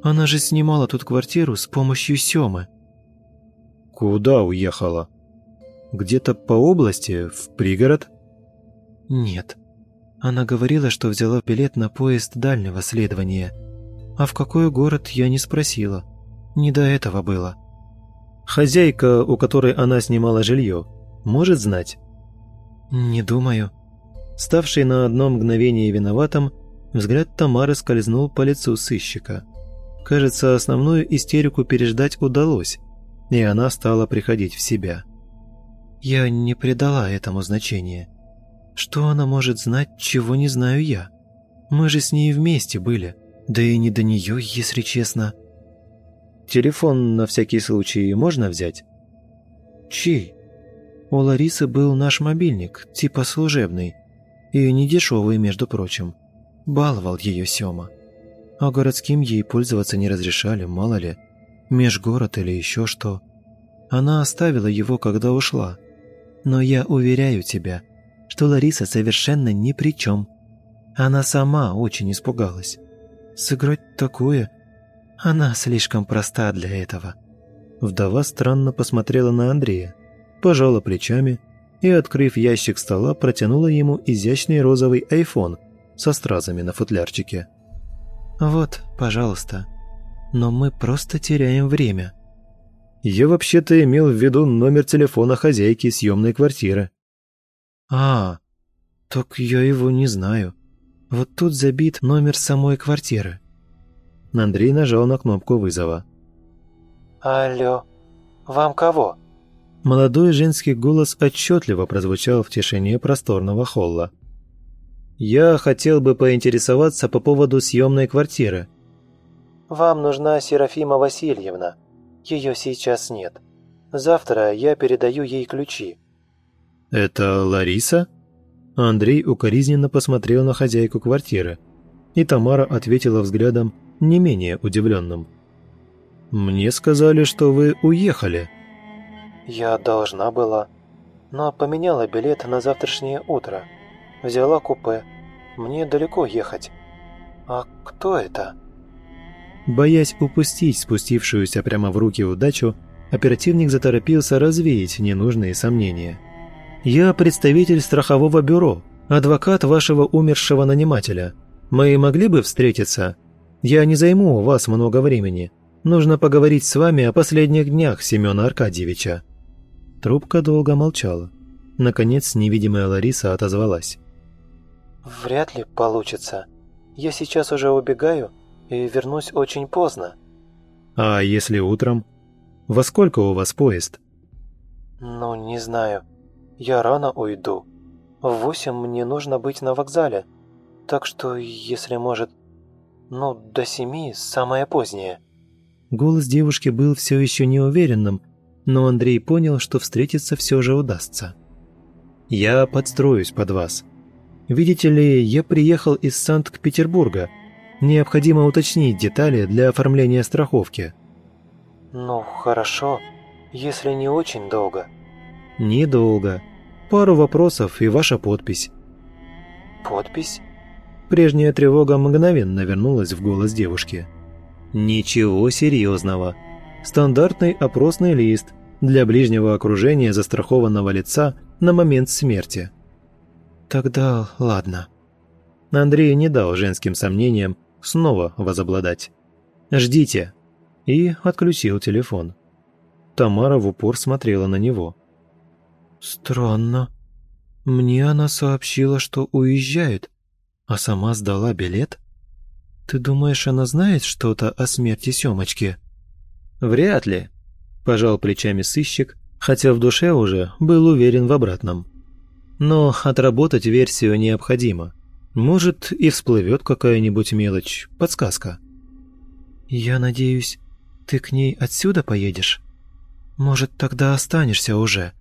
Она же снимала тут квартиру с помощью Семы. Куда уехала? Где-то по области, в пригород? Нет. Она говорила, что взяла билет на поезд дальнего следования. А в какой город я не спросила. Не до этого было. Хозяйка, у которой она снимала жилье, может знать? Не думаю. Ставший на одно мгновение виноватым, взгляд Тамары скользнул по лицу сыщика. Кажется, основную истерику переждать удалось, и она стала приходить в себя. «Я не придала этому значения. Что она может знать, чего не знаю я? Мы же с ней вместе были, да и не до нее, если честно». «Телефон на всякий случай можно взять?» «Чей?» «У Ларисы был наш мобильник, типа служебный. И не дешевый, между прочим. Баловал ее Сёма. А городским ей пользоваться не разрешали, мало ли. Межгород или еще что. Она оставила его, когда ушла. Но я уверяю тебя, что Лариса совершенно ни при чем. Она сама очень испугалась. Сыграть такое... Она слишком проста для этого. Вдова странно посмотрела на Андрея, пожала плечами и, открыв ящик стола, протянула ему изящный розовый айфон со стразами на футлярчике. «Вот, пожалуйста. Но мы просто теряем время». «Я вообще-то имел в виду номер телефона хозяйки съемной квартиры». «А, так я его не знаю. Вот тут забит номер самой квартиры». Андрей нажал на кнопку вызова. «Алло, вам кого?» Молодой женский голос отчетливо прозвучал в тишине просторного холла. «Я хотел бы поинтересоваться по поводу съемной квартиры». «Вам нужна Серафима Васильевна. Ее сейчас нет. Завтра я передаю ей ключи». «Это Лариса?» Андрей укоризненно посмотрел на хозяйку квартиры, и Тамара ответила взглядом не менее удивленным. «Мне сказали, что вы уехали». «Я должна была, но поменяла билет на завтрашнее утро. Взяла купе. Мне далеко ехать. А кто это?» Боясь упустить спустившуюся прямо в руки удачу, оперативник заторопился развеять ненужные сомнения. «Я представитель страхового бюро, адвокат вашего умершего нанимателя. Мы могли бы встретиться? Я не займу у вас много времени. Нужно поговорить с вами о последних днях Семена Аркадьевича». Трубка долго молчала. Наконец невидимая Лариса отозвалась. «Вряд ли получится. Я сейчас уже убегаю и вернусь очень поздно». «А если утром? Во сколько у вас поезд?» «Ну, не знаю. Я рано уйду. В восемь мне нужно быть на вокзале. Так что, если может, ну, до семи самое позднее». Голос девушки был все еще неуверенным, но Андрей понял, что встретиться все же удастся. «Я подстроюсь под вас. Видите ли, я приехал из Санкт-Петербурга, Необходимо уточнить детали для оформления страховки». «Ну, хорошо, если не очень долго». «Недолго. Пару вопросов и ваша подпись». «Подпись?» Прежняя тревога мгновенно вернулась в голос девушки. «Ничего серьезного. Стандартный опросный лист для ближнего окружения застрахованного лица на момент смерти». «Тогда ладно». Андрей не дал женским сомнениям снова возобладать. «Ждите!» и отключил телефон. Тамара в упор смотрела на него. «Странно. Мне она сообщила, что уезжает, а сама сдала билет? Ты думаешь, она знает что-то о смерти Семочки?» «Вряд ли», – пожал плечами сыщик, хотя в душе уже был уверен в обратном. «Но отработать версию необходимо. Может, и всплывет какая-нибудь мелочь, подсказка». «Я надеюсь, ты к ней отсюда поедешь? Может, тогда останешься уже?»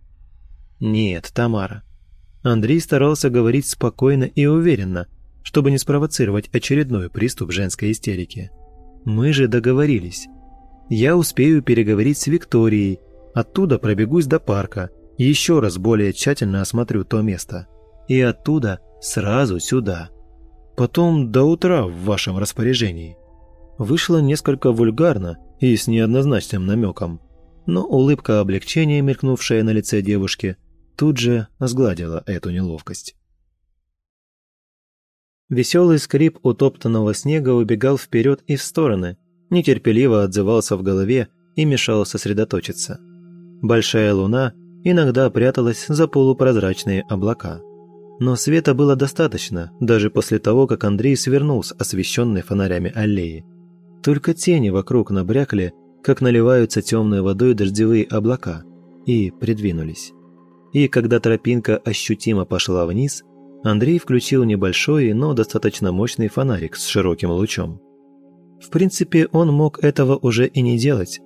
«Нет, Тамара». Андрей старался говорить спокойно и уверенно, чтобы не спровоцировать очередной приступ женской истерики. «Мы же договорились. Я успею переговорить с Викторией, оттуда пробегусь до парка, еще раз более тщательно осмотрю то место. И оттуда сразу сюда. Потом до утра в вашем распоряжении». Вышло несколько вульгарно и с неоднозначным намеком, но улыбка облегчения, мелькнувшая на лице девушки, тут же сгладила эту неловкость. Веселый скрип утоптанного снега убегал вперед и в стороны, нетерпеливо отзывался в голове и мешал сосредоточиться. Большая луна иногда пряталась за полупрозрачные облака. Но света было достаточно, даже после того, как Андрей свернул с освещенной фонарями аллеи. Только тени вокруг набрякли, как наливаются темной водой дождевые облака, и придвинулись. И когда тропинка ощутимо пошла вниз – Андрей включил небольшой, но достаточно мощный фонарик с широким лучом. В принципе, он мог этого уже и не делать.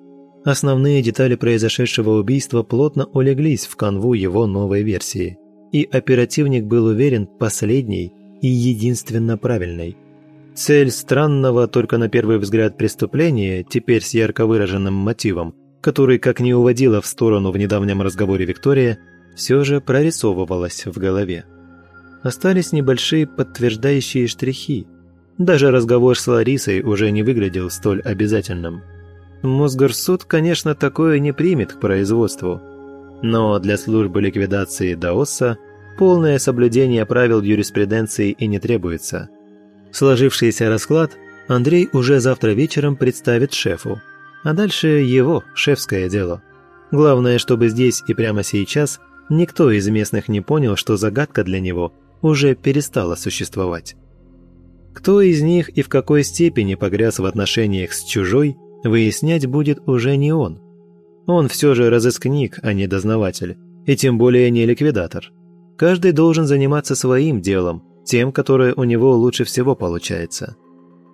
Основные детали произошедшего убийства плотно улеглись в канву его новой версии, и оперативник был уверен последней и единственно правильной. Цель странного только на первый взгляд преступления, теперь с ярко выраженным мотивом, который как не уводила в сторону в недавнем разговоре Виктория, все же прорисовывалась в голове остались небольшие подтверждающие штрихи. Даже разговор с Ларисой уже не выглядел столь обязательным. Мосгорсуд, конечно, такое не примет к производству. Но для службы ликвидации ДАОСа полное соблюдение правил юриспруденции и не требуется. Сложившийся расклад Андрей уже завтра вечером представит шефу. А дальше его шефское дело. Главное, чтобы здесь и прямо сейчас никто из местных не понял, что загадка для него уже перестала существовать. Кто из них и в какой степени погряз в отношениях с чужой, выяснять будет уже не он. Он все же разыскник, а не дознаватель, и тем более не ликвидатор. Каждый должен заниматься своим делом, тем, которое у него лучше всего получается.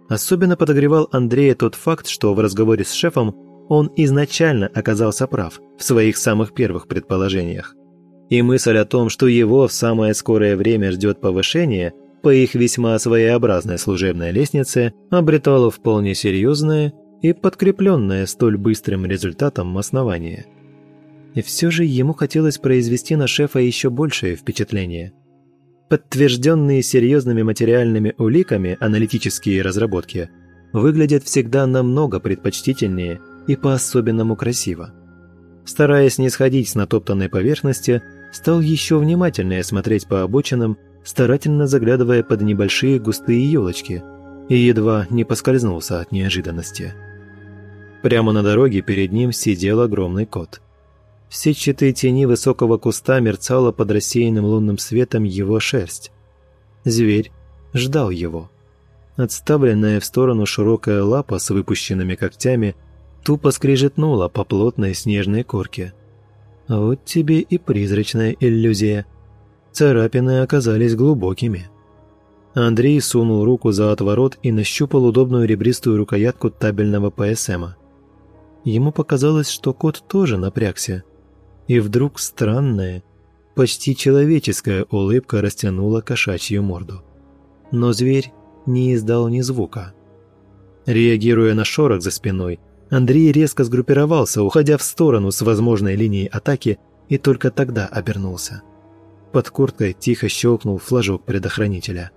Особенно подогревал Андрея тот факт, что в разговоре с шефом он изначально оказался прав в своих самых первых предположениях и мысль о том, что его в самое скорое время ждет повышение по их весьма своеобразной служебной лестнице, обретала вполне серьезное и подкрепленное столь быстрым результатом основание. И все же ему хотелось произвести на шефа еще большее впечатление. Подтвержденные серьезными материальными уликами аналитические разработки выглядят всегда намного предпочтительнее и по-особенному красиво. Стараясь не сходить с натоптанной поверхности, стал еще внимательнее смотреть по обочинам, старательно заглядывая под небольшие густые елочки, и едва не поскользнулся от неожиданности. Прямо на дороге перед ним сидел огромный кот. В сетчатой тени высокого куста мерцала под рассеянным лунным светом его шерсть. Зверь ждал его. Отставленная в сторону широкая лапа с выпущенными когтями тупо скрежетнула по плотной снежной корке – вот тебе и призрачная иллюзия. Царапины оказались глубокими. Андрей сунул руку за отворот и нащупал удобную ребристую рукоятку табельного ПСМа. Ему показалось, что кот тоже напрягся. И вдруг странная, почти человеческая улыбка растянула кошачью морду. Но зверь не издал ни звука. Реагируя на шорох за спиной, Андрей резко сгруппировался, уходя в сторону с возможной линией атаки, и только тогда обернулся. Под курткой тихо щелкнул флажок предохранителя.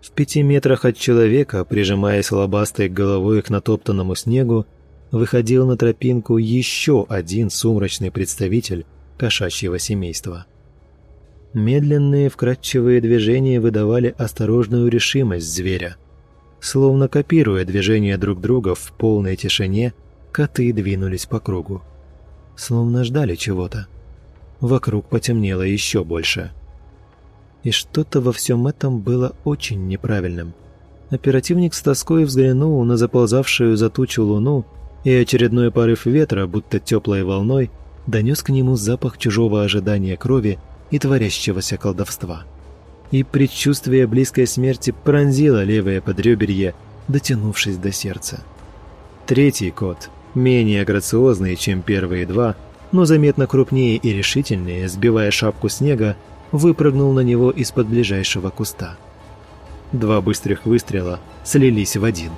В пяти метрах от человека, прижимаясь лобастой головой к натоптанному снегу, выходил на тропинку еще один сумрачный представитель кошачьего семейства. Медленные вкрадчивые движения выдавали осторожную решимость зверя. Словно копируя движения друг друга в полной тишине, коты двинулись по кругу. Словно ждали чего-то. Вокруг потемнело еще больше. И что-то во всем этом было очень неправильным. Оперативник с тоской взглянул на заползавшую за тучу луну, и очередной порыв ветра, будто теплой волной, донес к нему запах чужого ожидания крови и творящегося колдовства. И предчувствие близкой смерти пронзило левое подреберье, дотянувшись до сердца. Третий кот, менее грациозный, чем первые два, но заметно крупнее и решительнее, сбивая шапку снега, выпрыгнул на него из-под ближайшего куста. Два быстрых выстрела слились в один.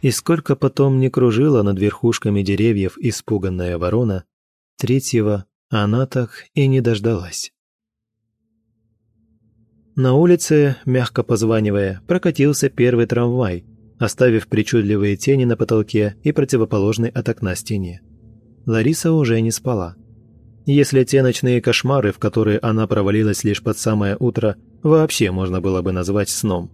И сколько потом не кружила над верхушками деревьев испуганная ворона, третьего она так и не дождалась. На улице, мягко позванивая, прокатился первый трамвай, оставив причудливые тени на потолке и противоположной от окна стене. Лариса уже не спала. Если те ночные кошмары, в которые она провалилась лишь под самое утро, вообще можно было бы назвать сном.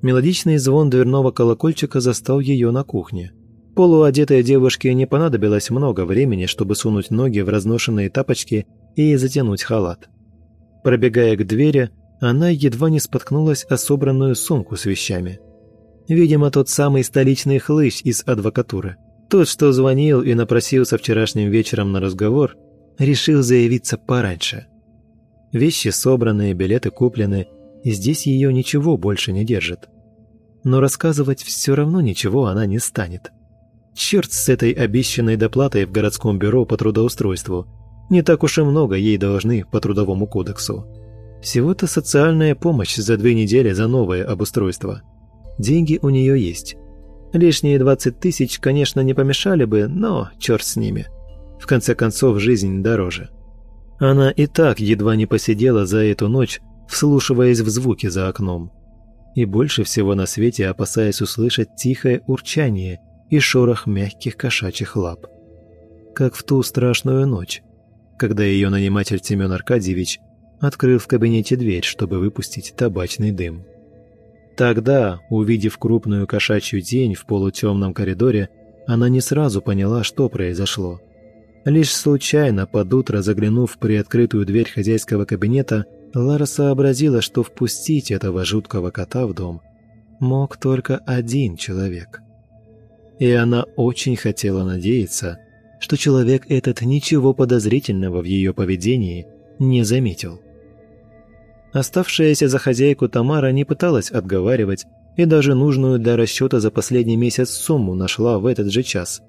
Мелодичный звон дверного колокольчика застал ее на кухне. Полуодетой девушке не понадобилось много времени, чтобы сунуть ноги в разношенные тапочки и затянуть халат. Пробегая к двери, она едва не споткнулась о собранную сумку с вещами. Видимо, тот самый столичный хлыщ из адвокатуры. Тот, что звонил и напросился вчерашним вечером на разговор, решил заявиться пораньше. Вещи собраны, билеты куплены, и здесь ее ничего больше не держит. Но рассказывать все равно ничего она не станет. Черт с этой обещанной доплатой в городском бюро по трудоустройству. Не так уж и много ей должны по трудовому кодексу. Всего-то социальная помощь за две недели за новое обустройство. Деньги у нее есть. Лишние 20 тысяч, конечно, не помешали бы, но черт с ними. В конце концов, жизнь дороже. Она и так едва не посидела за эту ночь, вслушиваясь в звуки за окном. И больше всего на свете опасаясь услышать тихое урчание и шорох мягких кошачьих лап. Как в ту страшную ночь, когда ее наниматель Семен Аркадьевич открыл в кабинете дверь, чтобы выпустить табачный дым. Тогда, увидев крупную кошачью тень в полутемном коридоре, она не сразу поняла, что произошло. Лишь случайно под утро заглянув в приоткрытую дверь хозяйского кабинета, Лара сообразила, что впустить этого жуткого кота в дом мог только один человек – и она очень хотела надеяться, что человек этот ничего подозрительного в ее поведении не заметил. Оставшаяся за хозяйку Тамара не пыталась отговаривать и даже нужную для расчета за последний месяц сумму нашла в этот же час.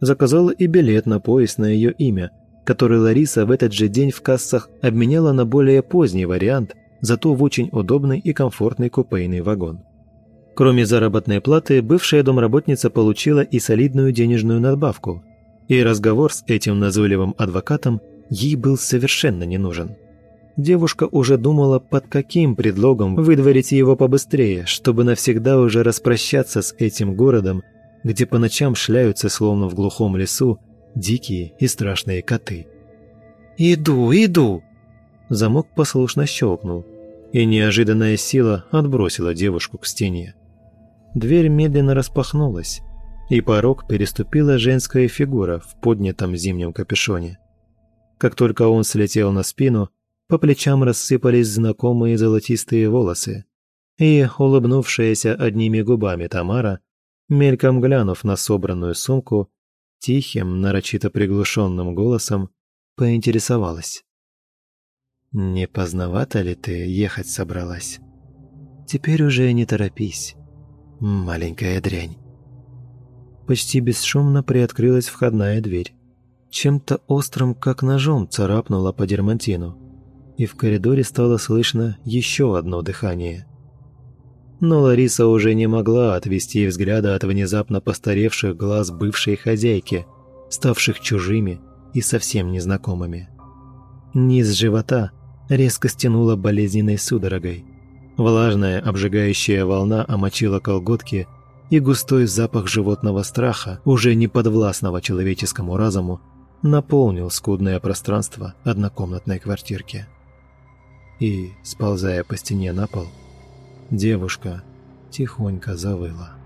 Заказала и билет на поезд на ее имя, который Лариса в этот же день в кассах обменяла на более поздний вариант, зато в очень удобный и комфортный купейный вагон. Кроме заработной платы, бывшая домработница получила и солидную денежную надбавку, и разговор с этим назойливым адвокатом ей был совершенно не нужен. Девушка уже думала, под каким предлогом выдворить его побыстрее, чтобы навсегда уже распрощаться с этим городом, где по ночам шляются, словно в глухом лесу, дикие и страшные коты. «Иду, иду!» Замок послушно щелкнул, и неожиданная сила отбросила девушку к стене. Дверь медленно распахнулась, и порог переступила женская фигура в поднятом зимнем капюшоне. Как только он слетел на спину, по плечам рассыпались знакомые золотистые волосы, и, улыбнувшаяся одними губами Тамара, мельком глянув на собранную сумку, тихим, нарочито приглушенным голосом поинтересовалась. «Не поздновато ли ты ехать собралась? Теперь уже не торопись. Маленькая дрянь. Почти бесшумно приоткрылась входная дверь. Чем-то острым, как ножом, царапнула по дермантину. И в коридоре стало слышно еще одно дыхание. но Лариса уже не могла отвести взгляда от внезапно постаревших глаз бывшей хозяйки, ставших чужими и совсем незнакомыми. Низ живота резко стянуло болезненной судорогой. Влажная обжигающая волна омочила колготки, и густой запах животного страха, уже не подвластного человеческому разуму, наполнил скудное пространство однокомнатной квартирки. И, сползая по стене на пол, девушка тихонько завыла.